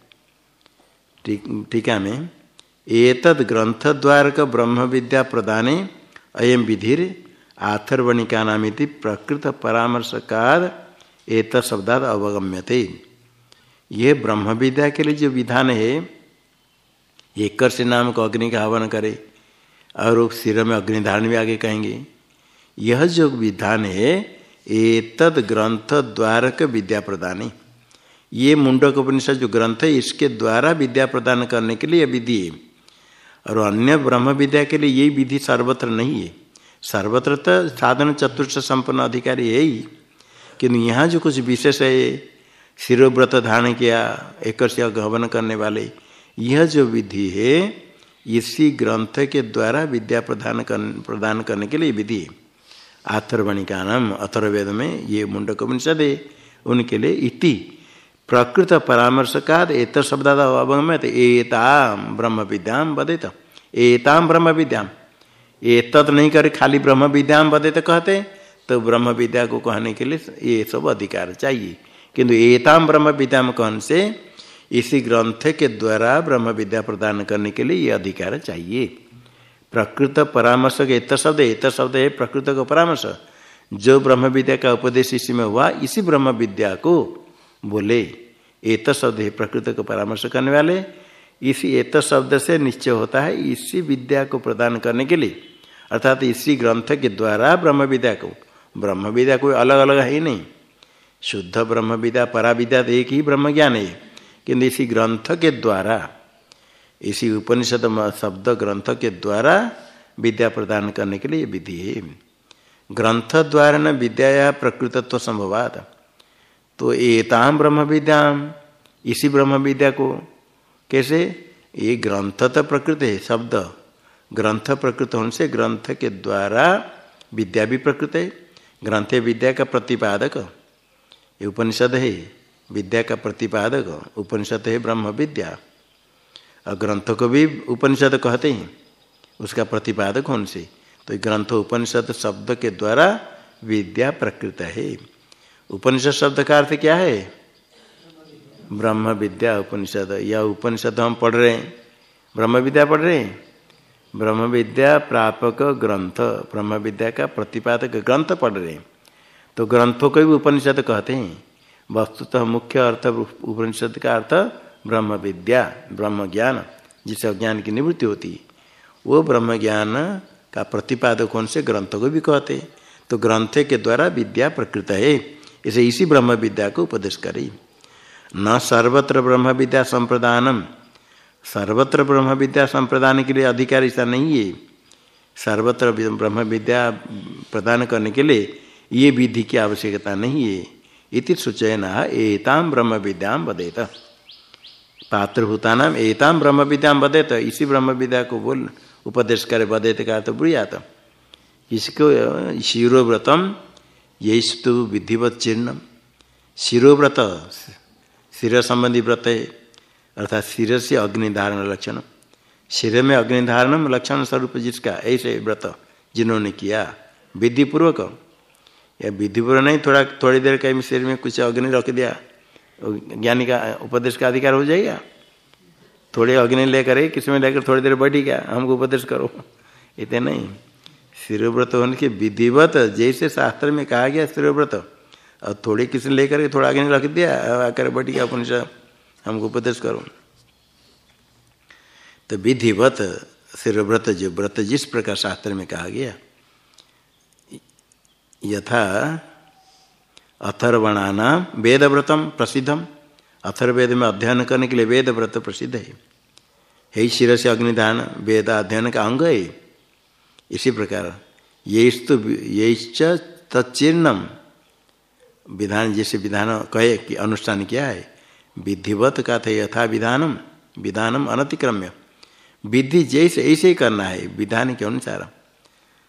टीका में एतद ग्रंथ द्वार का ब्रह्म विद्या प्रदान अयम विधिर आथर्वणिका नाम प्रकृत परामर्शकार एत शब्दाद अवगम्यते। ये ब्रह्म विद्या के लिए जो विधान है एक से नाम को अग्नि का हवन करे। और सिर में अग्नि धारण भी आगे कहेंगे। यह जो विधान है एतद ग्रंथ द्वारक विद्या प्रदान। है ये मुंडक उपनिषद जो ग्रंथ है, इसके द्वारा विद्या प्रदान करने के लिए विधि है। और अन्य ब्रह्म विद्या के लिए यही विधि सर्वत्र नहीं है। सर्वत्र तो साधन चतुर्थ संपन्न अधिकारी है ही। किंतु यहाँ जो कुछ विशेष है, शिरोव्रत धारण किया एक हवन करने वाले, यह जो विधि है इसी ग्रंथ के द्वारा विद्या प्रदान कर प्रदान करने के लिए विधि आथर्वणी का नाम अथर्वेद में ये मुंडक उपनिषद है। उनके लिए इति। प्रकृत परामर्श का एत शब्द अवगम्यत एताम ब्रह्म विद्याम बदेत एताम ब्रह्म विद्याम एतत नहीं करे खाली ब्रह्म विद्याम बदेत कहते तो ब्रह्म विद्या को कहने के लिए ये सब अधिकार चाहिए। किंतु एताम ब्रह्म विद्याम कहन से? इसी ग्रंथ के द्वारा ब्रह्म विद्या प्रदान करने के लिए ये अधिकार चाहिए। प्रकृत परामर्श के इत शब्द इत शब्द है प्रकृत का परामर्श। जो ब्रह्म विद्या का उपदेश इसी में हुआ, इसी ब्रह्म विद्या को बोले। एत शब्द है प्रकृत को परामर्श करने वाले। इसी एत शब्द से निश्चय होता है इसी विद्या को प्रदान करने के लिए। अर्थात इसी ग्रंथ के द्वारा ब्रह्म विद्या को, ब्रह्म विद्या कोई अलग अलग है ही नहीं। शुद्ध ब्रह्म विद्या परा विद्या एक ही ब्रह्म ज्ञान है। किंतु इसी ग्रंथ के द्वारा, इसी उपनिषद शब्द ग्रंथ के द्वारा विद्या प्रदान करने के लिए विधि है। ग्रंथ द्वारा न विद्या या प्रकृतत्व संभवात। तो एताम ब्रह्म विद्याम इसी ब्रह्म विद्या को कैसे? ये ग्रंथ तो प्रकृत है, शब्द। ग्रंथ प्रकृत होने से ग्रंथ के द्वारा विद्या भी प्रकृत है। ग्रंथ विद्या का प्रतिपादक। ये उपनिषद है। विद्या का प्रतिपादक, उपनिषद है ब्रह्म विद्या। और ग्रंथ को भी उपनिषद कहते हैं। उसका प्रतिपादक होने से? तो ग्रंथ उपनिषद शब्द के द्वारा विद्या प्रकृत है। उपनिषद शब्द का अर्थ क्या है? ब्रह्म विद्या उपनिषद। या उपनिषद हम पढ़ रहे हैं। ब्रह्म विद्या पढ़ रहे हैं? ब्रह्म विद्या प्रापक ग्रंथ। ब्रह्म विद्या का प्रतिपादक ग्रंथ पढ़ रहे हैं। तो ग्रंथों को भी उपनिषद कहते हैं। वस्तुतः मुख्य अर्थ उपनिषद का अर्थ ब्रह्म विद्या ब्रह्म ज्ञान जिससे अज्ञान की निवृत्ति होती वो ब्रह्म ज्ञान का प्रतिपादक होने से? ग्रंथों को भी कहते तो ग्रंथ के द्वारा विद्या प्रकृत है। इसे इसी ब्रह्म विद्या को उपदेश करी। न सर्वत्र ब्रह्म विद्या संप्रदानम। सर्वत्र ब्रह्म विद्या संप्रदान के लिए अधिकार ऐसा नहीं है। सर्वत्र ब्रह्म विद्या प्रदान करने के लिए ये विधि की आवश्यकता नहीं है। इति सूचयन एताम ब्रह्म विद्याम बदेत पात्रभूता नाम एताम ब्रह्म विद्याम बदेत इसी ब्रह्म विद्या को बोल, उपदेश करे बदेत का तो बुढ़ियात। इसको, शिरोव्रतम, यस्तु विधिवत चिन्ह शिरोव्रत, शिर संबंधी व्रत है, अर्थात शिर से अग्निधारण लक्षण। शिर में अग्निधारण लक्षण स्वरूप जिसका, ऐसे व्रत जिन्होंने किया, विधिपूर्वक। या विधिपूर्वक नहीं, थोड़ा, थोड़ी देर कहीं शरीर में कुछ अग्नि रख दिया, ज्ञानी का उपदेश का अधिकार हो जाएगा। थोड़े अग्नि लेकर ही किसी में लेकर थोड़ी देर बैठी गया हमको उपदेश करो। इतने नहीं। स्त्रीव्रत होने के विधिवत, जैसे शास्त्र में कहा गया स्त्रीव्रत और थोड़े किसी लेकर के थोड़ा अग्नि रख दिया, आकर बैठ गया उपनिषद। हमको उपदेश करो। तो विधिवत स्त्रीव्रत जो व्रत जिस प्रकार शास्त्र में कहा गया यथा अथर्वणाना वेद व्रतम प्रसिद्धम अथर्वेद में अध्ययन करने के लिए वेद व्रत प्रसिद्ध है। हे शिर से अग्निदान वेद अध्ययन का अंग है। इसी प्रकार ये ये तच्चिन्नम विधान जैसे विधान कहे कि अनुष्ठान क्या है। विधिवत का थे यथा विधानम। विधानम अनतिक्रम्य। विधि जैसे ऐसे ही करना है। विधान के अनुसार।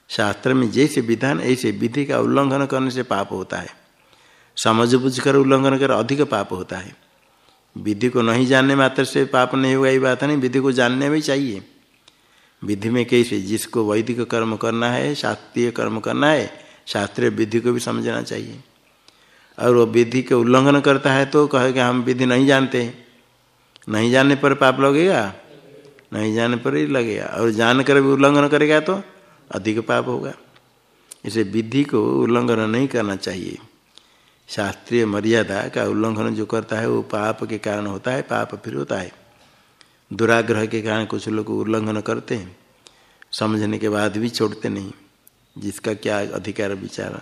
शास्त्र में जैसे विधान, ऐसे विधि का उल्लंघन करने से पाप होता है। समझ बुझ कर उल्लंघन कर अधिक पाप होता है। विधि को नहीं जानने मात्र से पाप नहीं होगा ये बात नहीं, विधि को जानने भी चाहिए। विधि में कैसे? जिसको वैदिक कर्म करना है, शास्त्रीय कर्म करना है, शास्त्रीय विधि को भी समझना चाहिए। और वो विधि के उल्लंघन करता है तो कहेगा हम विधि नहीं जानते। नहीं जानने पर पाप लगेगा? नहीं जानने पर ही लगेगा। और जानकर भी उल्लंघन करेगा तो? अधिक पाप होगा। इसे विधि को उल्लंघन नहीं करना चाहिए। शास्त्रीय मर्यादा का उल्लंघन जो करता है, वो पाप के कारण होता है, पाप फिर होता है। दुराग्रह के कारण कुछ लोग उल्लंघन करते हैं। समझने के बाद भी छोड़ते नहीं, जिसका क्या अधिकार विचार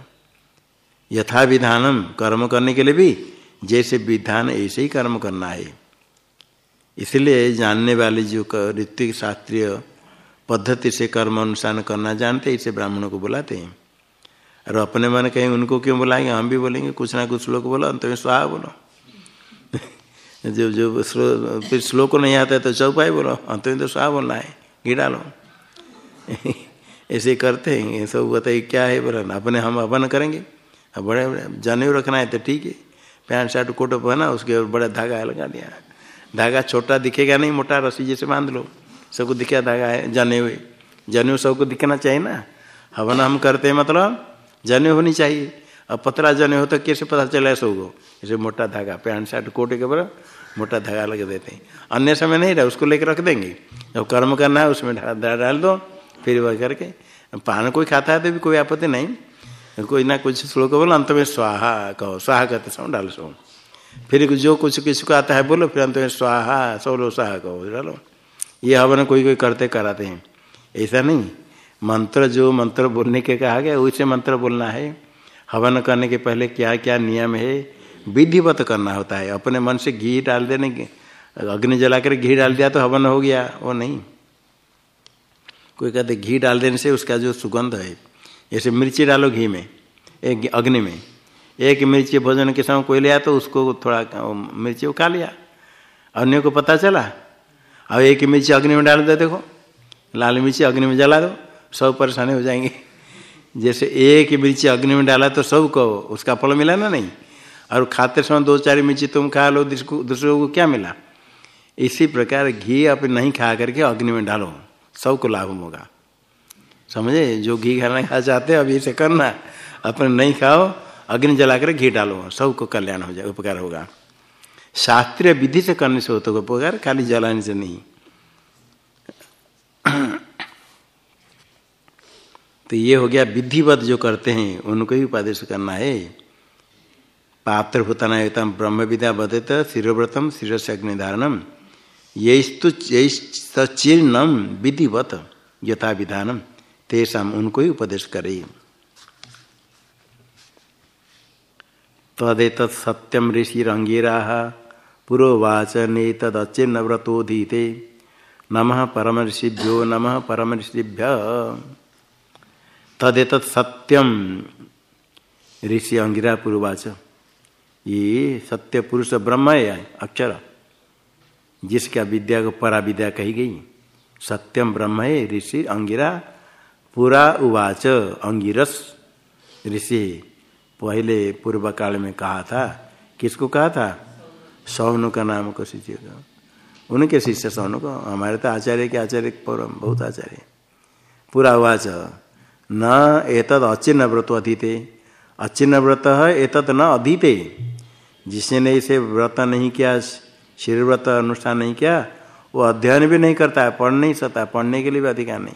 यथा विधानम कर्म करने के लिए भी जैसे विधान, ऐसे ही कर्म करना है। इसलिए जानने वाले जो ऋतिक शास्त्रीय पद्धति से कर्म अनुसार करना जानते इसे ब्राह्मणों को बुलाते हैं। और अपने मन कहीं उनको क्यों बुलाएँगे? हम भी बोलेंगे, कुछ ना कुछ श्लोक बोलो, अंत में स्वाहा बोलो। जो जो फिर श्लोक नहीं आता है तो चौपाई बोलो, अंत में तो स्वाहा बोलना है, घी डालो। ऐसे करते हैं, ये सब बताइए, क्या है बोला अपने हम अपन करेंगे? अब बड़े बड़े जनेऊ रखना है तो ठीक है। पैंट, शर्ट, कोट पहना, उसके बड़ा धागा लगा दिया। धागा छोटा दिखेगा नहीं, मोटा रस्सी जैसे बाँध लो। सबको दिखा धागा है, जने हुए। जनेऊ सबको दिखना चाहिए ना? हवन हम करते हैं मतलब जने होनी चाहिए। अब पतला जने हो तो कैसे पता चले सबको? जैसे मोटा धागा, पैंट शर्ट, कोटे के ऊपर मोटा धागा लगा देते हैं। अन्य समय नहीं रहा, उसको लेकर रख देंगे। जब कर्म करना है, उसमें डाल दो, फिर वह करके। पान कोई खाता है तो भी कोई आपत्ति नहीं। कोई ना कुछ श्लोक बोलो, अंत में स्वाहा कहो। स्वाहा कहते सो डालो सो फिर जो कुछ किसी को आता है बोलो, फिर अंत में स्वाहा सोलो स्वाहा कहो। डालो। ये हवन कोई कोई करते कराते हैं। ऐसा नहीं। मंत्र जो मंत्र बोलने के कहा गया, उसे मंत्र बोलना है। हवन करने के पहले क्या क्या नियम है? विधिवत करना होता है। अपने मन से घी डाल देने अग्नि जलाकर घी डाल दिया तो हवन हो गया, वो नहीं। कोई कहते घी डाल देने से उसका जो सुगंध है, जैसे मिर्ची डालो घी में, एक अग्नि में। एक मिर्ची भोजन के समय कोई लिया तो उसको थोड़ा, मिर्ची उका लिया। अन्य को पता चला अब एक मिर्ची अग्नि में डाल दो, देखो। लाल मिर्ची अग्नि में जला दो, सब परेशानी हो जाएँगे। जैसे एक मिर्ची अग्नि में डाला तो सबको उसका फल मिला ना नहीं? और खाते समय दो चार मिर्ची तुम खा लो दूसरों को क्या मिला? इसी प्रकार घी आप नहीं खा करके अग्नि में डालो, सबको लाभ होगा। समझे? जो घी खाना खा चाहते अभी इसे करना। अपने नहीं खाओ, अग्नि जलाकर घी डालो, सबको कल्याण हो जाए, उपकार होगा। शास्त्रीय विधि से करने से होता उपकार खाली जलाने से नहीं। तो ये हो गया विधिवत जो करते हैं, उनको ही उपादेश करना है। पात्र भूतना ब्रह्म विद्या बदत शिरोव्रतम शिर से अग्निधारणम यीर्णम विधिवत यथा विधानम तेषा उनको ही उपदेश करे। तदेत सत्यम ऋषि ऋषिरंगीरा पुरोवाच नेतदचिन्न व्रतोधीते नम परम ऋषिभ्यो नम परम ऋषिभ्य तदेत सत्यम ऋषि अंगिरा पूर्वाच। ये सत्य पुरुष ब्रह्म है, अक्षर। जिसका विद्या को परा विद्या कही गई। सत्यम ब्रह्म है, ऋषि अंगिरा पुरा उवाच, अंगिरस। ऋषि पहले पूर्व काल में कहा था, किसको कहा था? सौन का नाम को शिष्य का उनके शिष्य सौन को, हमारे तो आचार्य के आचार्य परम बहुत आचार्य। पूरा उवाच न एतद अचिन्न व्रत अधीते। अचिन्न व्रत है, एतद न अधीते। जिसने इसे व्रत नहीं किया शिर व्रत अनुष्ठान नहीं किया, वो अध्ययन भी नहीं करता है, पढ़ नहीं सकता, पढ़ने के लिए भी अधिकार नहीं।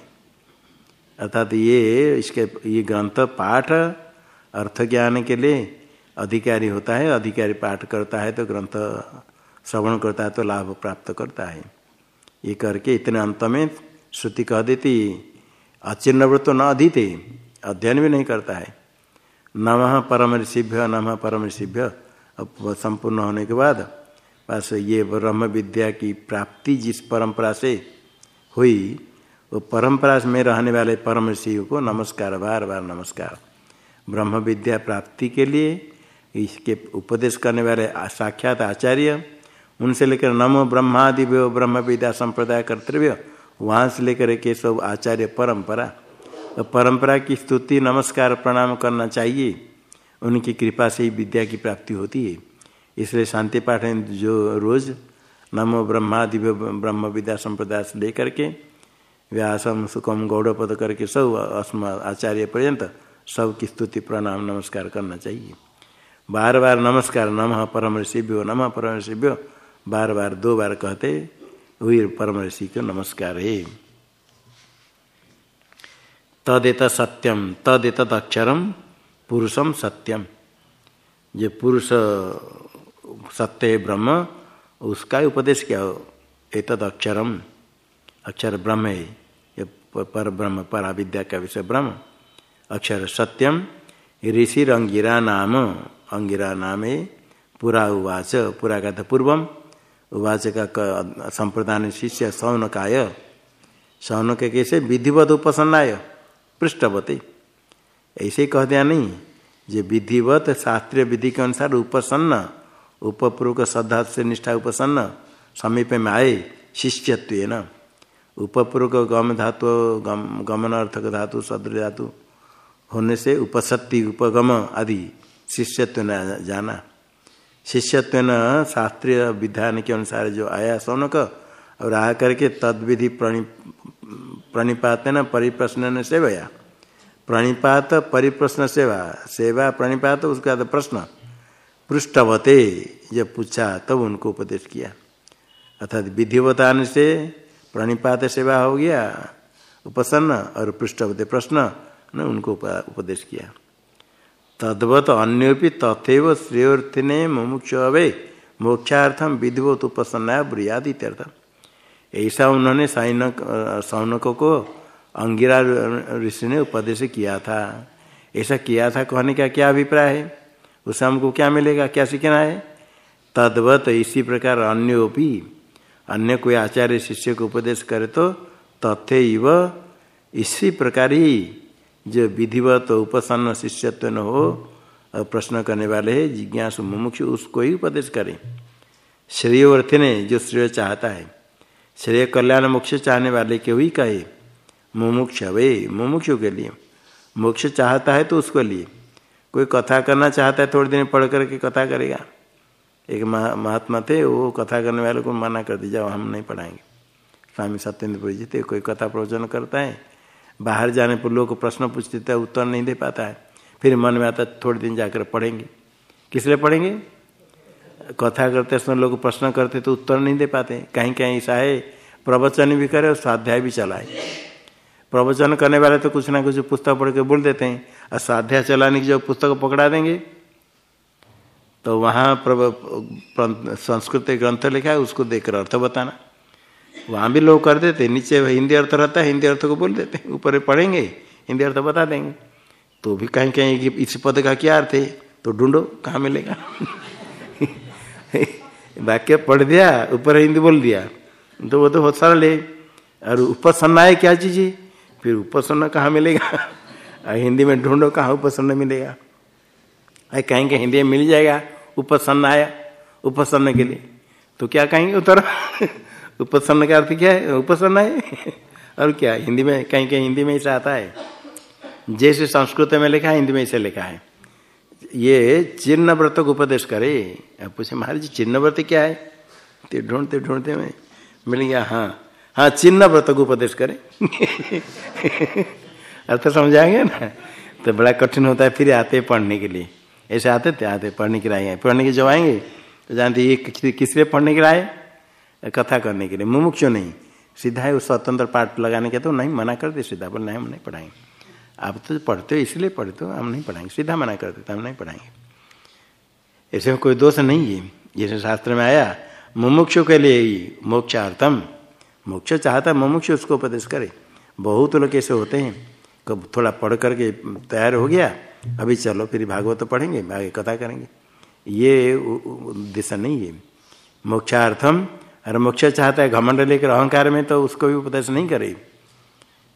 अर्थात ये इसके, ये ग्रंथ पाठ अर्थ ज्ञान के लिए अधिकारी होता है, अधिकारी पाठ करता है तो ग्रंथ श्रवण करता है तो लाभ प्राप्त करता है। ये करके इतने अंत में श्रुति कह देती अचिन्न व्रत न अधीते, अध्ययन भी नहीं करता है। नम परम ऋषिभ्य, नम परम ऋषिभ्य। संपूर्ण होने के बाद बस ये ब्रह्म विद्या की प्राप्ति जिस परंपरा से हुई, वो परंपरा में रहने वाले परम ऋषि को नमस्कार, बार बार नमस्कार। ब्रह्म विद्या प्राप्ति के लिए इसके उपदेश करने वाले साक्षात आचार्य, उनसे लेकर नमो ब्रह्मादि ब्रह्म विद्या संप्रदाय कर्तव्य वहाँ से लेकर के सब आचार्य परंपरा। तो परंपरा की स्तुति, नमस्कार, प्रणाम करना चाहिए। उनकी कृपा से ही विद्या की प्राप्ति होती है। इसलिए शांति पाठ जो रोज नमो ब्रह्मादि ब्रह्म विद्या संप्रदाय से लेकर के व्यासम, सुखम, गौड़पद करके सब अस्म आचार्य पर्यंत सब की स्तुति, प्रणाम, नमस्कार करना चाहिए। बार बार नमस्कार, नम परम ऋषिभ्यो, नम परम ऋषिभ्यो। बार बार, दो बार कहते वही परम ऋषि को नमस्कार है। तदेत सत्यम, तदेत अक्षरम, पुरुषम सत्यम। ये पुरुष, सत्य ब्रह्म, उसका उपदेश क्या हो? एतद अक्षरम। अक्षर ब्रह्म है। ये पर ब्रह्म परा विद्या का विषय ब्रह्म। अक्षर सत्यम ऋषि रंगिरा नाम। अंगिरा नाम, पुरा उवाच पुरा का था पूर्वम। उवाच का, संप्रदान शिष्य सौनकाय। सौनक कैसे विधिवत उपसन्नाय, पृष्ठवती। ऐसे कह दिया नहीं, जो विधिवत शास्त्रीय विधि के अनुसार उपसन्न उपपूर्वक श्रद्धा से निष्ठा उपसन्न, समीप में आए शिष्यत्व न उपपूर्वक गम धातु, गम गमन अर्थक धातु सदृ धातु होने से उपसत्ति, उपगम आदि शिष्यत्व न जाना। शिष्यत्व न शास्त्रीय विधान के अनुसार जो आया सौनक और आ करके तद विधि प्रणि प्रणिपात न परिप्रश्न ने सेवया प्रणिपात परिप्रश्न सेवा सेवा प्रणिपात उसके बाद प्रश्न। पृष्ठवते जब पूछा, तब उनको उपदेश किया। अर्थात विधिवतान से प्रणिपात सेवा हो गया, उपसन्न और पृष्ठवते प्रश्न, ने उनको उपदेश किया। तद्वत अन्योपि तथेव श्रेयोर्थिने मुमुक्ष अवे मोक्षार्थम विधिवत उपसन्ना ब्रियाद इत्यर्थ। ऐसा उन्होंने सैनक सौनकों को अंगिरा ऋषि ने उपदेश किया था। ऐसा किया था कहने का क्या अभिप्राय है? उससे हमको क्या मिलेगा? क्या सीखना है? तद्वत इसी प्रकार अन्योपि, अन्य कोई आचार्य शिष्य को उपदेश करे तो तथे इसी प्रकार ही जो विधिवत उपसन्न शिष्यत्व न हो और प्रश्न करने वाले है, जिज्ञासु मुमुक्ष, उसको ही उपदेश करें। श्रेयवर्ती ने जो श्रेय चाहता है, श्रेय कल्याण मोक्ष चाहने वाले के ही कहे, मुमुक्ष वे, मुमुक्ष के लिए। मोक्ष चाहता है तो उसको लिए। कोई कथा करना चाहता है, थोड़े दिन पढ़ करके कथा करेगा। एक महात्मा थे, वो कथा करने वाले को मना कर दी जाओ, हम नहीं पढ़ाएँगे। स्वामी सत्येंद्र जी थे कोई कथा प्रवचन करता है बाहर जाने पर लोग प्रश्न पूछते थे उत्तर नहीं दे पाता है। फिर मन में आता थोड़े दिन जाकर पढ़ेंगे। किस लिए पढ़ेंगे? कथा करते समय लोग प्रश्न करते तो उत्तर नहीं दे पाते। कहीं कहीं ऐसा है, प्रवचन भी करे और स्वाध्याय भी चलाए। प्रवचन करने वाले तो कुछ ना कुछ पुस्तक पढ़ के बोल देते हैं। और स्वाध्याय चलाने की जो पुस्तक पकड़ा देंगे तो वहाँ संस्कृत ग्रंथ लिखा है, उसको देखकर अर्थ बताना। वहाँ भी लोग कर देते, नीचे हिंदी अर्थ रहता है, हिंदी अर्थ को बोल देते, ऊपर पढ़ेंगे, हिंदी अर्थ बता देंगे। तो भी कहीं कहीं कि इस पद का क्या अर्थ है? तो ढूंढो, कहाँ मिलेगा? वाक्य पढ़ दिया, ऊपर हिंदी बोल दिया तो वो तो बहुत सरल है। और उपसन्न है क्या चीज़? है फिर उपसन्न कहाँ मिलेगा? और हिंदी में ढूंढो, कहाँ उपसन्न मिलेगा? कहीं के हिंदी में मिल जाएगा उपसन्न आया उपसन्न के लिए। तो क्या कहेंगे उत्तर? उपसन्न का अर्थ क्या है? उपसन्न है? और क्या? हिंदी में, कहीं कहीं हिंदी में ऐसा आता है। जैसे संस्कृत में लिखा है, हिंदी में ऐसे लिखा है। ये चिन्ह व्रत को उपदेश करे। अब पूछे, महाराज जी चिन्ह व्रत क्या है? तो ढूंढते ढूंढते में मिल गया हाँ हाँ चिन्ह व्रत को उपदेश करे। अर्थ समझाएँगे ना? तो बड़ा कठिन होता है, फिर आते पढ़ने के लिए। ऐसे आते थे, आते पढ़ने के लिए पढ़ने के जब आएँगे तो जानते ये किस पढ़ने के लिए आए? कथा करने के लिए। मुमुक्षु नहीं? सीधा है, उस स्वतंत्र पाठ लगाने के तो नहीं, मना कर दे सीधा, बोल, नहीं, हम नहीं पढ़ाएँगे। आप तो पढ़ते हो, इसलिए पढ़ते हो, हम नहीं पढ़ाएँगे। सीधा मना कर देते हम नहीं पढ़ाएँगे। ऐसे में कोई दोष नहीं है। जैसे शास्त्र में आया, मुमुक्षु के लिए ही मोक्षार्थम। मोक्ष चाहता मुमुक्ष उसको उपदेश करे। बहुत लोग ऐसे होते हैं कब थोड़ा पढ़ करके तैयार हो गया, अभी चलो, फिर भागवत तो पढ़ेंगे, आगे कथा करेंगे। ये दिशा नहीं है। मोक्षार्थम अरे मोक्ष चाहता है घमंड लेकर अहंकार में तो उसको भी उपदेश नहीं करे।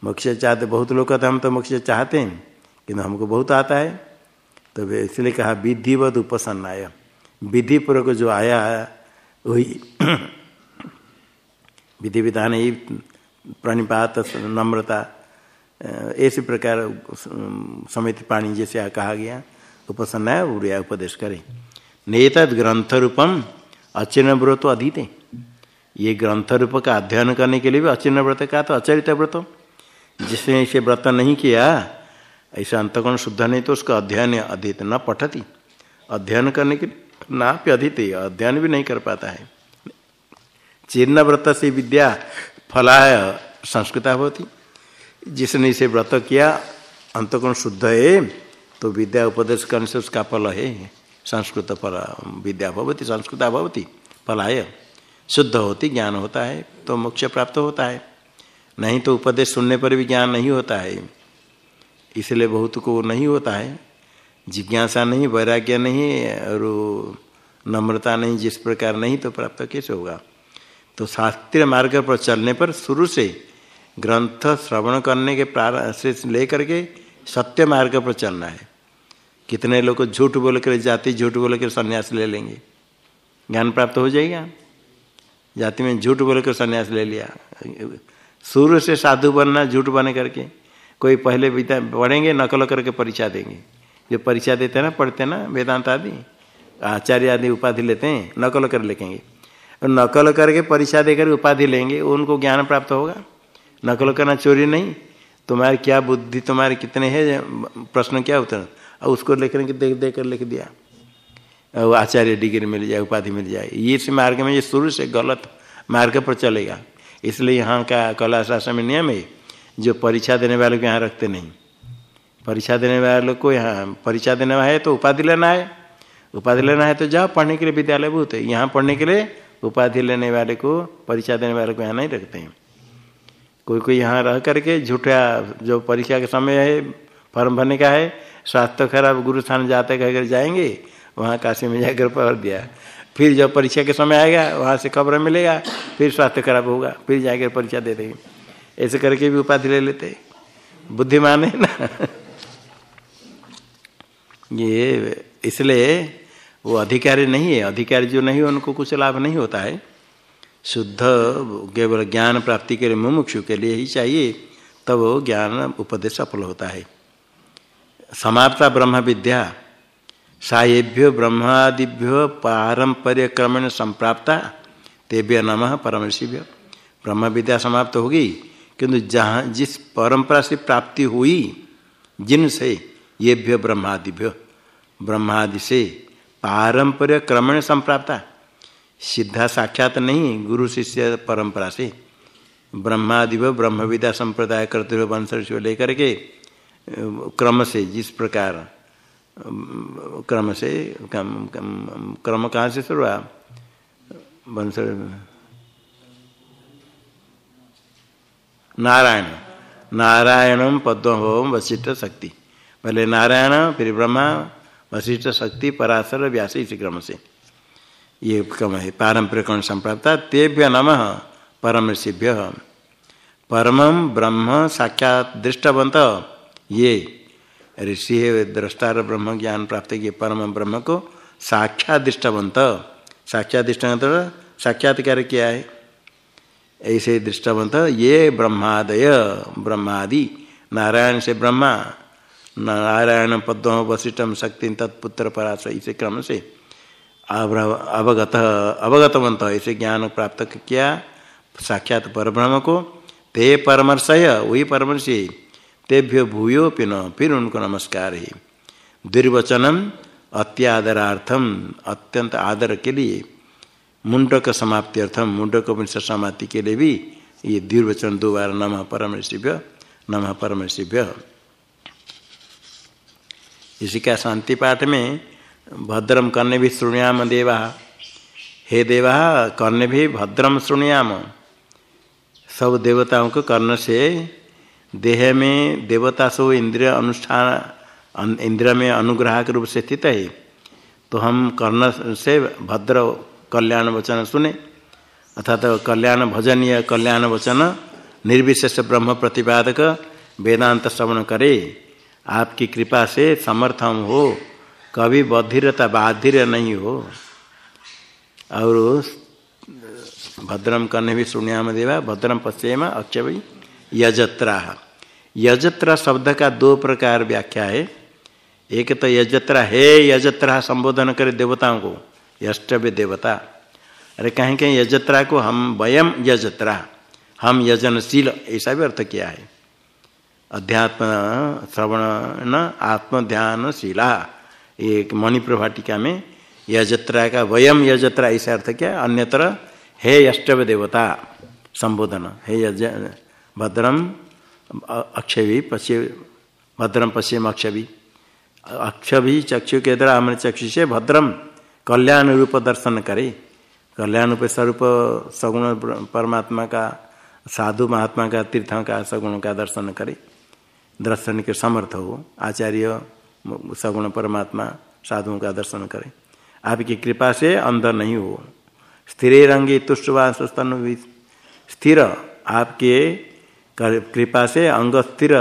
मोक्ष चाहते बहुत लोग कहते हम तो मोक्ष चाहते हैं, किंतु हमको बहुत आता है। तो इसलिए कहा, विधिवत उपसन्न आया विधि पूर्वक जो आया, वही विधि विधान ही प्रणिपात, नम्रता, ऐसे प्रकार, समिति पाणी जैसे कहा गया उपसन्न उड़िया उपदेश करें। नेतद ग्रंथ रूपम अचिन्न व्रत अधीते। ये ग्रंथ रूप का अध्ययन करने के लिए भी अचिन्न व्रत का तो अचरित व्रत। जिसने इसे व्रत नहीं किया, ऐसा अंतकोण शुद्ध नहीं तो उसका अध्ययन अधीत न पठती। अध्ययन करने के ना अधीत अध्ययन भी नहीं कर पाता है। चीर्ण व्रत से विद्या फलाय संस्कृता होती। जिसने इसे व्रत किया अंतकोण शुद्ध है तो विद्या उपदेश करने से उसका फल है। संस्कृत फल, विद्या भवती, संस्कृता भवती, फलाय। शुद्ध होती, ज्ञान होता है तो मोक्ष प्राप्त होता है। नहीं तो उपदेश सुनने पर भी ज्ञान नहीं होता है। इसलिए बहुत को नहीं होता है। जिज्ञासा नहीं, वैराग्य नहीं, और नम्रता नहीं, जिस प्रकार नहीं तो प्राप्त कैसे होगा? तो शास्त्रीय मार्ग पर चलने पर शुरू से ग्रंथ श्रवण करने के प्रारंभ से लेकर के सत्य मार्ग पर चलना है। कितने लोग झूठ बोल कर जाति, झूठ बोल कर संन्यास ले लेंगे। ज्ञान प्राप्त हो जाएगा? जाति में झूठ बोल कर संन्यास ले लिया। शुरू से साधु बनना झूठ बने करके, कोई पहले विद्या पढ़ेंगे, नकल करके परीक्षा देंगे। जो परीक्षा देते हैं ना, पढ़ते ना, वेदांत आदि, आचार्य आदि उपाधि लेते हैं, नकल कर लिखेंगे। नकल करके परीक्षा देकर उपाधि लेंगे, उनको ज्ञान प्राप्त होगा। नकल करना चोरी नहीं। तुम्हारी क्या बुद्धि, तुम्हारे कितने हैं, प्रश्न क्या उत्तर? और उसको लेकर देख देख कर लिख दिया। और आचार्य डिग्री मिल जाए, उपाधि मिल जाए। ये इस मार्ग में, ये शुरू से गलत मार्ग पर चलेगा। इसलिए यहाँ का कला शासन में नियम है, जो परीक्षा देने वाले को यहाँ रखते नहीं। परीक्षा देने वाले को यहाँ, परीक्षा देने वाला है तो उपाधि लेना है। उपाधि लेना है तो जाओ, पढ़ने के लिए विद्यालय बहुत है। यहाँ पढ़ने के लिए उपाधि लेने वाले को परीक्षा देने वाले को यहाँ नहीं रखते हैं। कोई कोई यहाँ रह करके झूठा, जो परीक्षा का समय है, फॉर्म भरने का है, स्वास्थ्य खराब गुरु स्थान जाते कहकर जाएँगे वहाँ काशी में जाकर पढ़ दिया। फिर जब परीक्षा के समय आएगा, वहाँ से खबर मिलेगा, फिर स्वास्थ्य खराब होगा, फिर जाकर परीक्षा दे देंगे। ऐसे करके भी उपाधि ले लेते बुद्धिमान है ना? ये इसलिए वो अधिकारी नहीं है। अधिकारी जो नहीं, उनको कुछ लाभ नहीं होता है। शुद्ध केवल ज्ञान प्राप्ति के लिए, मुमुक्षु के लिए ही चाहिए, तब ज्ञान उपदेश सफल होता है। समाप्ता ब्रह्म विद्या। साएभ्यो ब्रह्मादिभ्यो पारंपर्य क्रमेण संप्राप्ता, तेभ्य नम परम ऋषिभ्य ब्रह्म विद्या समाप्त होगी, किंतु जहाँ जिस परंपरा से प्राप्ति हुई, जिनसे येभ्य ब्रह्मादिभ्य। ब्रह्मादि से पारंपर्य क्रमण संप्राप्ता। सिद्धा साक्षात नहीं, गुरु शिष्य परंपरा से। ब्रह्मादिव ब्रह्म विद्या संप्रदाय करते हुए वंश लेकर के क्रम से जिस प्रकार क्रम से, क्रम कहाँ से शुरू हुआ वंश नारायण। नारायणम पद्म वशिष्ठ शक्ति पहले नारायण, फिर ब्रह्मा वशिष्ठ शक्ति पराशर, व्यास, इसी क्रम से। ये क्रम है। पारंपरिक संप्राप्त। तेभ्य नम परम ऋषिभ्य परम ब्रह्म साक्षात दृष्टवंत ये ऋषि है दृष्टार ब्रह्म ज्ञान प्राप्त किए परम ब्रह्म को साक्षात दृष्टवंत साक्षात दृष्टवंत साक्षात्कार किया है? ऐसे दृष्टवंत ये ब्रह्मादय, ब्रह्मादि। नारायण से ब्रह्मा, नारायण पद्म वशिष्ठम शक्ति तत्पुत्र पराश इसे क्रम से अवगत अवगतवंत ऐसे ज्ञान प्राप्त किया? साक्षात परब्रह्म को ते परमर्शय वही परमर्श तेभ्यो भूयो पिन, फिर उनको नमस्कार है। दुर्वचनम, अत्यादरार्थम, अत्यंत आदर के लिए। मुंडक समाप्ति अर्थम मुंडक समाप्ति के लिए भी ये दुर्वचन दो बार नम परम ऋषिभ्य, नम परम ऋषिभ्य। इसी का शांति पाठ में भद्रम कर्ण भी श्रृणयाम देवा। हे देवा कर्ण भी भद्रम श्रृणयाम। सब देवताओं को कर्ण से देह में देवता सो इंद्रिय अनुष्ठान इंद्रिय में अनुग्रह के रूप से स्थित है। तो हम कर्ण से भद्र कल्याण वचन सुने। अर्थात तो कल्याण भजनीय कल्याण वचन निर्विशेष ब्रह्म प्रतिपादक वेदांत श्रवण करे। आपकी कृपा से समर्थम हो। कभी बधिरता बाधिर नहीं हो। और भद्रम कन्हे भी शून्याम देवा, भद्रम पश्चिम अक्षय। यजत्रा। यजत्रा शब्द का दो प्रकार व्याख्या है। एक तो यजत्रा हे यजत्रा संबोधन करे देवताओं को यष्टव्य देवता। अरे कहीं कहीं यजत्रा को हम वयम यजत्रा, हम यजनशील, ऐसा भी अर्थ किया है। अध्यात्म, श्रवण न आत्म ध्यान शिला, एक मणिप्रभाटिका में यजत्रा का वयम यजत्रा, ऐसा अर्थ क्या। अन्यत्र हे अष्टव देवता, संबोधन, हे यज भद्रम अक्षवी पश्चिम भद्रम पश्चिम अक्षवी। अक्षभी चक्षु के द्वारा हमने चक्षु से भद्रम कल्याण रूप दर्शन करे। कल्याण रूप स्वरूप सगुण परमात्मा का, साधु महात्मा का, तीर्थ का, सगुण का दर्शन करे। दर्शन के समर्थ हो, आचार्य, सगुण परमात्मा, साधुओं का दर्शन करे। आपकी कृपा से अंदर नहीं हो। स्थिर रंगे तुष्टवास स्थिर आपके कृपा से अंग स्थिर,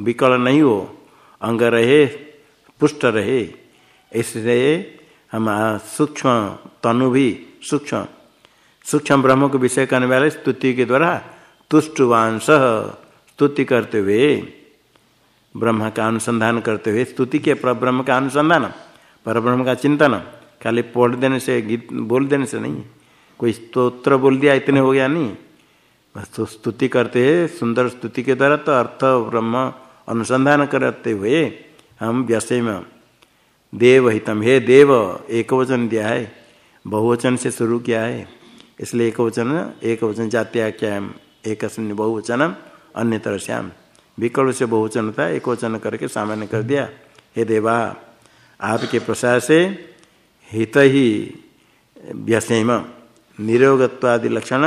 विकल नहीं हो। अंग रहे, पुष्ट रहे। इसलिए हम सूक्ष्म तनु भी सूक्ष्म। सूक्ष्म ब्रह्म को विषय करने वाले स्तुति के द्वारा तुष्टवांश स्तुति करते हुए, ब्रह्म का अनुसंधान करते हुए, स्तुति के पर ब्रह्म का अनुसंधान, पर ब्रह्म का चिंतन, खाली पढ़ देने से, गीत, बोल देने से नहीं। कोई स्तोत्र बोल दिया, इतने हो गया नहीं। तो स्तुति करते हैं, सुंदर स्तुति के द्वारा तो अर्थ ब्रह्म अनुसंधान करते हुए हम व्यसे में देव हितम हे देव एक वचन दिया है, बहुवचन से शुरू किया है, इसलिए एक वचन एक वचन जात्या क्या एक बहुवचन अन्य तरह श्याम। विकल्प से बहुवचन है एक वचन करके सामान्य कर दिया। हे देवा, आपके प्रसाद से हित ही व्यसेम, निरोगत्वादि लक्षण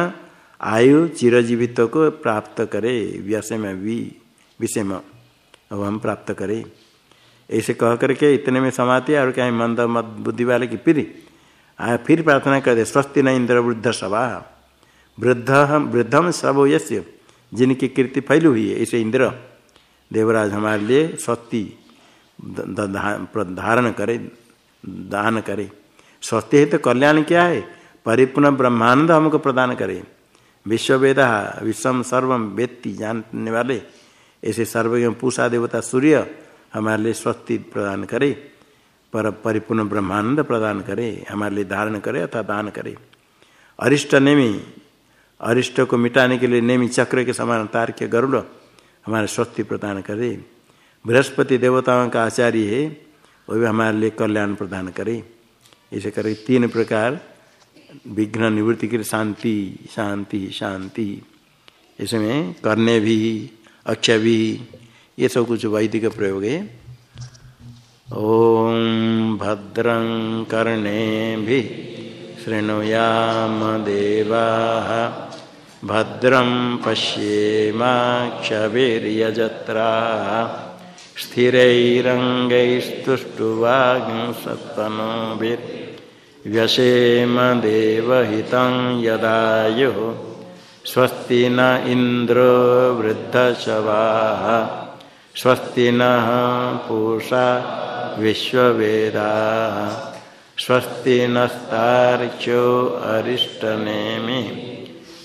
आयु चिरजीवित्व को प्राप्त करे, व्यसेम वी, विषम अब हम प्राप्त करें। ऐसे कह करके इतने में समाते और कहीं मंद मत बुद्धि वाले की फिर, आ फिर प्रार्थना कर दे, स्वस्ति न इंद्र वृद्ध सभा। वृद्ध, वृद्धम सब यश्य जिनकी कीर्ति फैली हुई है ऐसे इंद्र, देवराज हमारे लिए स्वस्ति धारण करे, दान करे। स्वस्थ है तो कल्याण क्या है? परिपूर्ण ब्रह्मानंद हमको प्रदान करे। विश्ववेदा विश्वम सर्वम वेत्ति जानने वाले, ऐसे सर्वज्ञ पूषा देवता सूर्य हमारे लिए स्वस्ति प्रदान करे, पर परिपूर्ण ब्रह्मानंद प्रदान करे, हमारे लिए धारण करे अथवा दान करे। अरिष्ट नेमी, अरिष्ट को मिटाने के लिए नेमी चक्र के समान तार के गरुड़ हमारे स्वस्ति प्रदान करे। बृहस्पति देवताओं का आचार्य है, वो भी हमारे लिए कल्याण प्रदान करे। ऐसे करे तीन प्रकार। विघ्न निवृत्ति के शांति शांति शांति। इसमें करने भी, अक्षय भी, ये सब कुछ वैदिक प्रयोग है। ओम भद्रं कर्णे भी शृणुयाम देवा। भद्रं पश्येमाक्षवीर्यजत्रा स्थिरैरङ्गैस्तुष्टुवाग्ंसत्तनोभिर्व्यसेम देवहितं यदायुः, स्वस्ति न इन्द्रो वृद्धशवाः, स्वस्ति न पूषा विश्ववेदा, स्वस्ति नस्तार्क्यो अरिष्टनेमि,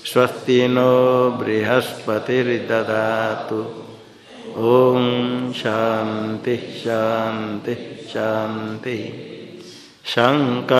स्वस्ति नो बृहस्पतिर्ददातु। ॐ शान्तिः शान्तिः शान्तिः। शङ्कर